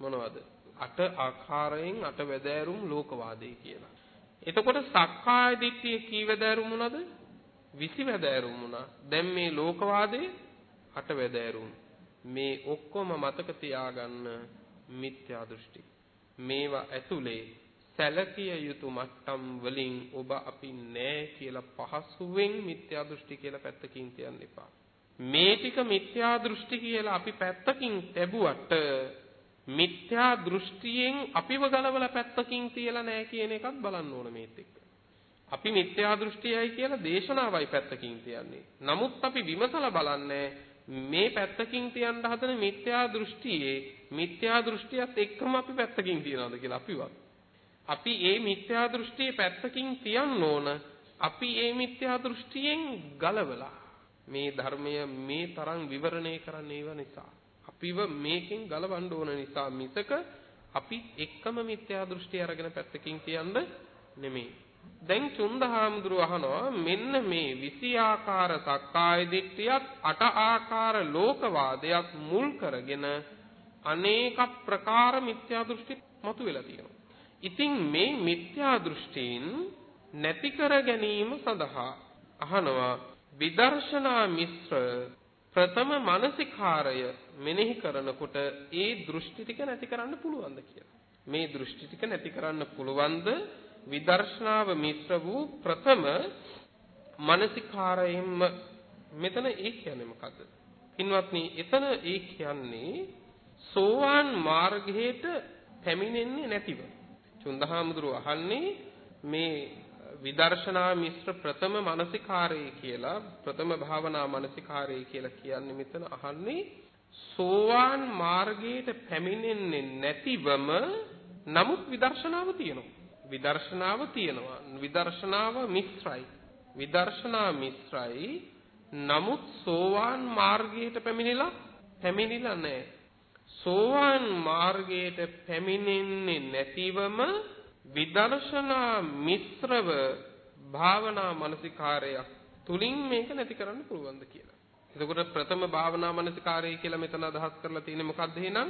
මොනවද අට ආකාරයෙන් අට වැදෑරුම් ලෝකවාදේ කියලා. එතකොට සක්කාය දිට්ඨිය කී වැදෑරුම් වුණාද? 20 වැදෑරුම් වුණා. දැන් මේ ලෝකවාදේ අට වැදෑරුම්. මේ ඔක්කොම මතක තියාගන්න මිත්‍යා දෘෂ්ටි. මේවා ඇතුලේ සැලකිය යුතු මට්ටම් වලින් ඔබ අපි නෑ කියලා පහසුවෙන් මිත්‍යා දෘෂ්ටි කියලා පැත්තකින් තියන්න එපා. මේ ටික මිත්‍යා දෘෂ්ටි කියලා අපි පැත්තකින් තැබුවට මිත්‍යා දෘෂ්ටියෙන් අපිව ගලවලා පැත්තකින් තියලා නැහැ කියන එකත් බලන්න ඕන මේත් එක්ක. අපි මිත්‍යා දෘෂ්ටියයි කියලා දේශනාවයි පැත්තකින් තියන්නේ. නමුත් අපි විමසලා බලන්නේ මේ පැත්තකින් තියන්න හදන මිත්‍යා දෘෂ්ටියේ මිත්‍යා දෘෂ්ටියත් එක්කම අපි පැත්තකින් තියනවාද කියලා අපිවත්. අපි මේ මිත්‍යා දෘෂ්ටියේ පැත්තකින් තියන්න ඕන. අපි මේ මිත්‍යා දෘෂ්ටියෙන් ගලවලා මේ ධර්මය මේ තරම් විවරණය කරන්න ඒව නිසා අපිව මේකෙන් ගලවන්න ඕන නිසා මිසක අපි එක්කම මිත්‍යා දෘෂ්ටි අරගෙන පැත්තකින් කියන්න නෙමෙයි. දැන් චුන්දහාමුදුරුව අහනවා මෙන්න මේ 20 ආකාර සක්කාය දිට්ඨියත් අට ආකාර ලෝකවාදයක් මුල් කරගෙන අනේක ප්‍රකාර මිත්‍යා දෘෂ්ටි මතුවලා තියෙනවා. ඉතින් මේ මිත්‍යා දෘෂ්ටීන් නැති කර ගැනීම සඳහා අහනවා විදර්ශනා මිශ්‍ර ප්‍රථම මානසිකාරය මෙනෙහි කරනකොට ඒ දෘෂ්ටි ටික නැති කරන්න පුළුවන්ද කියලා. මේ දෘෂ්ටි ටික නැති කරන්න පුළුවන්ද විදර්ශනාව මිශ්‍ර වූ ප්‍රථම මානසිකාරයෙන්ම මෙතන ඒ කියන්නේ මොකද්ද? පින්වත්නි, එතන ඒ කියන්නේ සෝවාන් මාර්ගයට පැමිණෙන්නේ නැතිව. චුන්දහාමුදුරුව අහන්නේ මේ විදර්ශනා මිශ්‍ර ප්‍රථම මානසිකාරය කියලා ප්‍රථම භාවනා මානසිකාරය කියලා කියන්නේ මෙතන අහන්නේ සෝවාන් මාර්ගයට පැමිණෙන්නේ නැතිවම නමුත් විදර්ශනාව තියෙනවා. විදර්ශනාව තියෙනවා. විදර්ශනාව මිශ්‍රයි. විදර්ශනා මිශ්‍රයි. නමුත් සෝවාන් මාර්ගයට පැමිණිලා පැමිණිලා නැහැ. සෝවාන් මාර්ගයට පැමිණෙන්නේ නැතිවම විදර්ශනා මිශ්‍රව භාවනා මානසිකාරයක් තුලින් මේක නැති කරන්න පුළුවන්ද කියලා. එතකොට ප්‍රථම භාවනා මානසිකාරය කියලා මෙතන අදහස් කරලා තියෙන්නේ මොකක්ද එහෙනම්?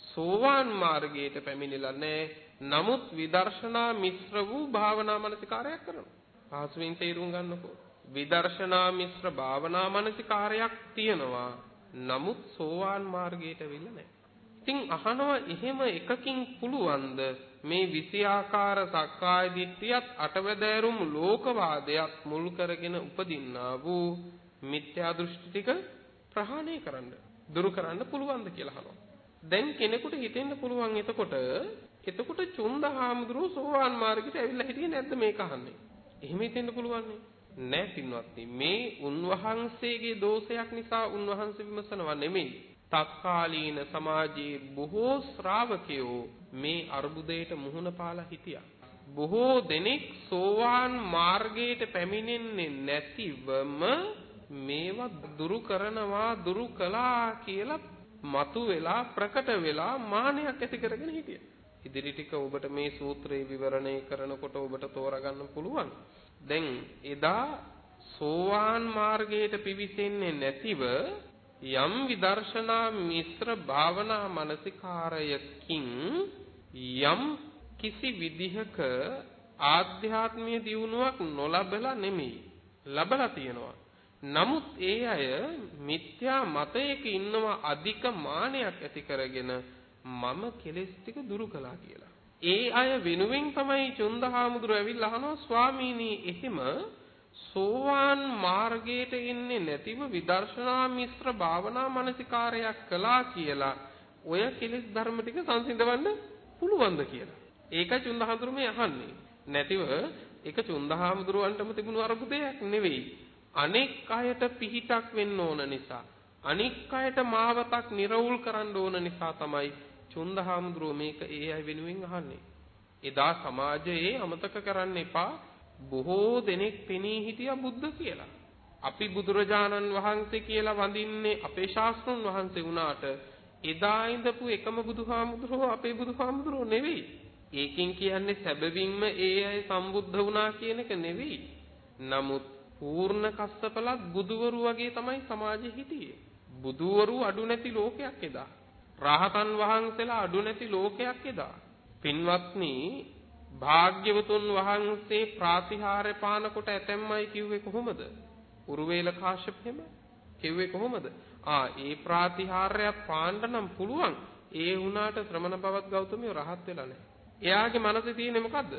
සෝවාන් මාර්ගයට පැමිණිලා නැහැ. නමුත් විදර්ශනා මිශ්‍ර වූ භාවනා මානසිකාරයක් කරනවා. පහසුවෙන් තේරුම් ගන්නකෝ. විදර්ශනා මිශ්‍ර භාවනා මානසිකාරයක් තියෙනවා. නමුත් සෝවාන් මාර්ගයට වෙලා නැහැ. ඉතින් අහනවා එහෙම එකකින් පුළුවන්ද මේ විෂයාකාර සක්කාය දිට්ඨියත් අටවැදෑරුම් ලෝකවාදයක් මුල් කරගෙන උපදින්නා වූ මිත්‍යා දෘෂ්ටි ටික ප්‍රහාණය කරන්න දුරු කරන්න පුළුවන්ද කියලා අහනවා. දැන් කෙනෙකුට හිතෙන්න පුළුවන් එතකොට එතකොට චුන්දහාමුදුරුවෝ සෝවාන් මාර්ගයට ඇවිල්ලා හිටියේ නැද්ද මේක අහන්නේ? එහෙම හිතෙන්න පුළුවන් නෑ පින්වත්නි මේ උන්වහන්සේගේ දෝෂයක් නිසා උන්වහන්සේ විමසනවා නෙමෙයි. තත්කාලීන සමාජයේ බොහෝ ශ්‍රාවකයෝ මේ අර්බුදයට මුහුණ පාලා හිටියා. බොහෝ දෙනෙක් සෝවාන් මාර්ගයට පැමිණෙන්නේ නැතිවම මේවා දුරු කරනවා දුරු කළා කියලා මතු වෙලා ප්‍රකට වෙලා මානයක් ඇති කරගෙන හිටියා. ඉදිරි ටික ඔබට මේ සූත්‍රයේ විවරණය කරනකොට ඔබට තෝරගන්න පුළුවන්. දැන් එදා සෝවාන් මාර්ගයට පිවිසෙන්නේ නැතිව යම් විදර්ශනා මිශ්‍ර භාවනා මානසිකාරයකින් යම් කිසි විදිහක ආධ්‍යාත්මීය දියුණුවක් නොලබලා නෙමෙයි ලබලා තියෙනවා නමුත් ඒ අය මිත්‍යා මතයක ඉන්නවා අධික මානයක් ඇති කරගෙන මම කෙලෙස් ටික දුරු කළා කියලා. ඒ අය වෙනුවෙන් තමයි චුන්දහාමුදුර ඇවිල්ලා අහනවා ස්වාමීනි එහෙම සෝවාන් මාර්ගයට එන්නේ නැතිව විදර්ශනා මිශ්‍ර භාවනා මානසිකාරයක් කළා කියලා ඔය කෙලෙස් ධර්ම ටික සංසිඳවන්න පුළුවන්ද කියලා. ඒකයි චුන්දහාමුදුර මේ අහන්නේ. නැතිව ඒක චුන්දහාමුදුරවන්ටම තිබුණු අරුබුදයක් නෙවෙයි. අනෙක් අයට පිහිටක් වෙන්න ඕන නිසා අනික් අයට මාවතක් නිර්වුල් කරන්න ඕන නිසා තමයි චුන්දහාමුදුරුව මේක ඒ අය වෙනුවෙන් අහන්නේ. එදා සමාජයේ අමතක කරන්න එපා බොහෝ දෙනෙක් පෙනී හිටියා බුද්ධ කියලා. අපි බුදුරජාණන් වහන්සේ කියලා වඳින්නේ අපේ ශාස්ත්‍රඥ වහන්සේ වුණාට එදා ඉඳපු එකම බුදුහාමුදුරුවෝ අපේ බුදුහාමුදුරුවෝ නෙවෙයි. ඒකෙන් කියන්නේ සැබවින්ම ඒ අය සම්බුද්ධ වුණා කියන එක නෙවෙයි. නමුත් පූර්ණ කස්සපලත් බුදුවරු වගේ තමයි සමාජෙ හිටියේ. බුදුවරු අඩු නැති ලෝකයක් එදා. රහතන් වහන්සේලා අඩු නැති ලෝකයක් එදා. පින්වත්නි භාග්‍යවතුන් වහන්සේ ප්‍රාතිහාර්ය පාන කොට ඇතැම්මයි කිව්වේ කොහොමද? උරුවේල කාශ්‍යප හිම කිව්වේ කොහොමද? ආ ඒ ප්‍රාතිහාර්යයත් පාන්න නම් පුළුවන්. ඒ වුණාට ශ්‍රමණ බවත් ගෞතමිය රහත් වෙලා නැහැ. එයාගේ මනසේ තියෙන්නේ මොකද්ද?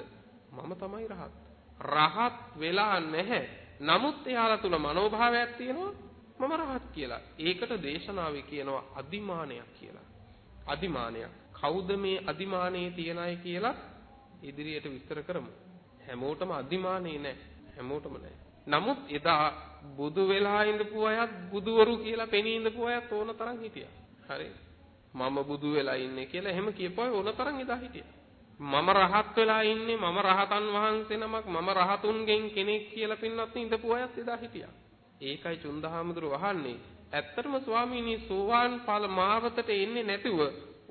මම තමයි රහත්. රහත් වෙලා නැහැ. නමුත් එයාලා තුල මනෝභාවයක් තියෙනවා මම රහත් කියලා. ඒකට දේශනාවේ කියනවා අදිමානයක් කියලා. අදිමානයක්. කවුද මේ අදිමානයේ තියන අය කියලා ඉදිරියට විස්තර කරමු. හැමෝටම අදිමානේ නැහැ. හැමෝටම නැහැ. නමුත් එදා බුදු වෙලා ඉඳපු අයත් බුදුවරු කියලා පෙනී ඉඳපු අයත් ඕන තරම් හිටියා. හරි. මම බුදු වෙලා ඉන්නේ කියලා එහෙම කියපුවා ඕන තරම් එදා හිටියා. මම රහත් වෙලා ඉන්නේ මම රහතන් වහන්සේ නමක් මම රහතුන්ගෙන් කෙනෙක් කියලා පින්නත් ඉඳපු අයත් එදා හිටියා. ඒකයි චුන්දහාමුදුර වහන්නේ. ඇත්තටම ස්වාමීනි සෝවාන් ඵල මාවතට එන්නේ නැතුව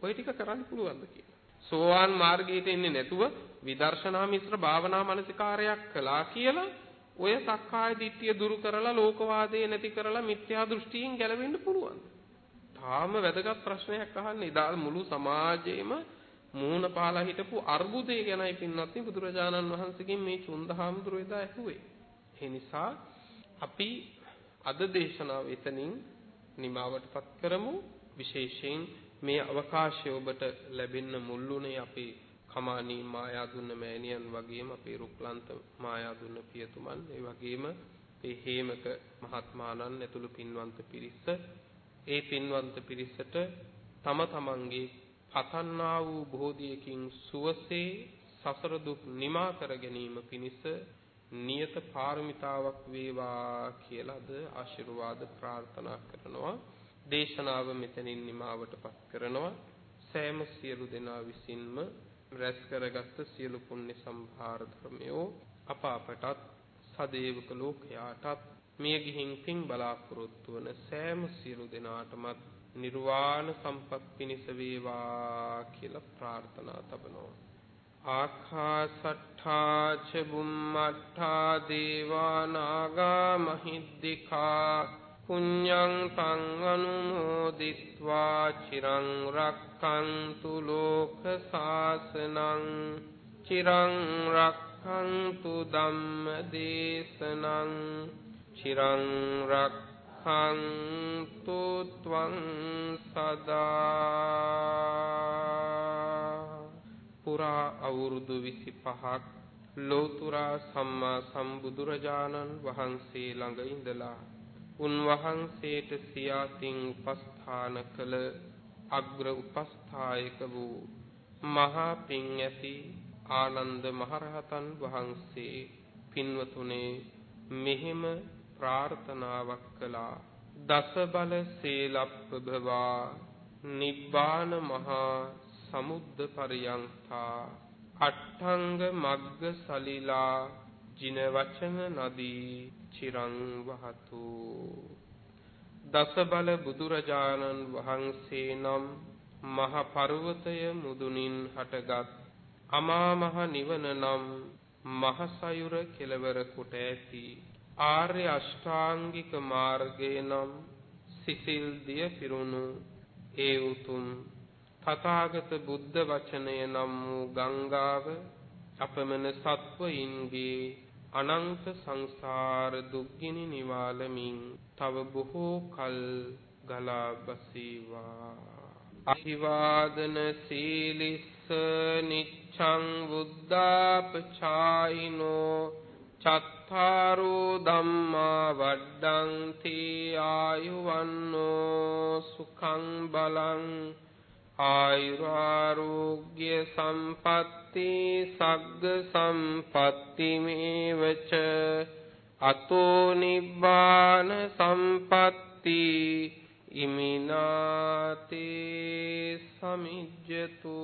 ওই ටික කරන්න පුළුවන්ද කියලා. සෝවාන් මාර්ගයට එන්නේ නැතුව විදර්ශනා මිශ්‍ර භාවනා මානසිකාරයක් කළා කියලා ඔය සක්කාය දිට්ඨිය දුරු කරලා ලෝකවාදය නැති කරලා මිත්‍යා දෘෂ්ටියෙන් ගැලවෙන්න පුළුවන්. තාම වැදගත් ප්‍රශ්නයක් අහන්නේ. ඉදා මුළු සමාජයේම මූණ පාලා හිටපු අර්බුදය ගැනයි පින්වත්නි බුදුරජාණන් වහන්සේගෙන් මේ චුන්දහාමුදුරුවෝ එදා ඇහුවේ. ඒ නිසා අපි අද දේශනාව එතනින් නිමාවටපත් කරමු විශේෂයෙන් මේ අවකාශය ඔබට ලැබෙන්න මුල්ුණේ අපේ කමානී මායාදුන්න මෑණියන් වගේම අපේ රුක්ලන්ත මායාදුන්න පියතුමන්. ඒ වගේම ඒ හේමක මහත්මාණන් ඇතුළු පින්වන්ත පිරිස. ඒ පින්වන්ත පිරිසට තම තමන්ගේ පතන්නා වූ බෝධියකින් සුවසේ සසර දුක් නිමා කර ගැනීම පිණිස නියත පාරමිතාවක් වේවා කියලාද ආශිර්වාද ප්‍රාර්ථනා කරනවා. දේශනාව මෙතනින් නිමාවටපත් කරනවා. සෑම සියලු දෙනා විසින්ම රැස් කරගත් සියලු පුණ්‍ය සම්භාර ධර්මයෝ අප අපටත් සදේවක ලෝකයාටත් මිය ගිහින් පින් බලාපොරොත්තු වන සෑම සියලු දෙනාටමත් නිර්වාණ සම්පත් පිණිස වේවා කියලා ප්‍රාර්ථනා තබනවා. ආඛාසට්ඨා ච බුම්මට්ඨා දේවා නාග මහිද්దికා පුඤ්ඤං තං අනුමෝදිත්වා චිරං රක්ඛන්තු ලෝක සාසනං චිරං රක්ඛන්තු ධම්ම දේශනං චිරං රක්ඛන්තු ත්වං සදා පුරා අවුරුදු 25ක් ලෝතුරා සම්මා සම්බුදුරජාණන් වහන්සේ ළඟ ඉඳලා උන්වහන්සේට සියාතින් උපස්ථාන කළ අග්‍ර උපස්ථායක වූ මහා පිං ඇති ආනන්ද මහරහතන් වහන්සේ පින්වතුනේ මෙහෙම ප්‍රාර්ථනාවක් කළා. දස බල සීලප්පභවා නිබ්බාන මහා සමුද්ද පරියන්තා අට්ඨංග මග්ග සලිලා ජින වචන නදී චිරං වහතු. දස බල බුදුරජාණන් වහන්සේ නම් මහ පර්වතය මුදුනින් හටගත් අමා මහ නිවන නම් මහ සයුර කෙලවර කොට ඇති. ආර්ය අෂ්ටාංගික මාර්ගය නම් සිසිල් දිය පිරුණු. ඒ උතුම් තථාගත බුද්ධ වචනය නම් වූ ගංගාව අපමණ සත්වයින්ගේ අනන්ත සංසාර දුක්ගිනි නිවාලමින් තව බොහෝ කල් ගලා බසීවා. අහිවාදන සීලිස්ස නිච්ඡං බුද්ධාපචායිනෝ චත්තාරෝ ධම්මා වඩ්ඩಂತಿ ආයුවන්නෝ සුඛං බලං ආයුරාෝග්‍ය සම්පatti සග්ග සම්පatti මේවච. අතෝ නිබ්බාන සම්පatti ඉමිනාතේ සමිජ්ජතු.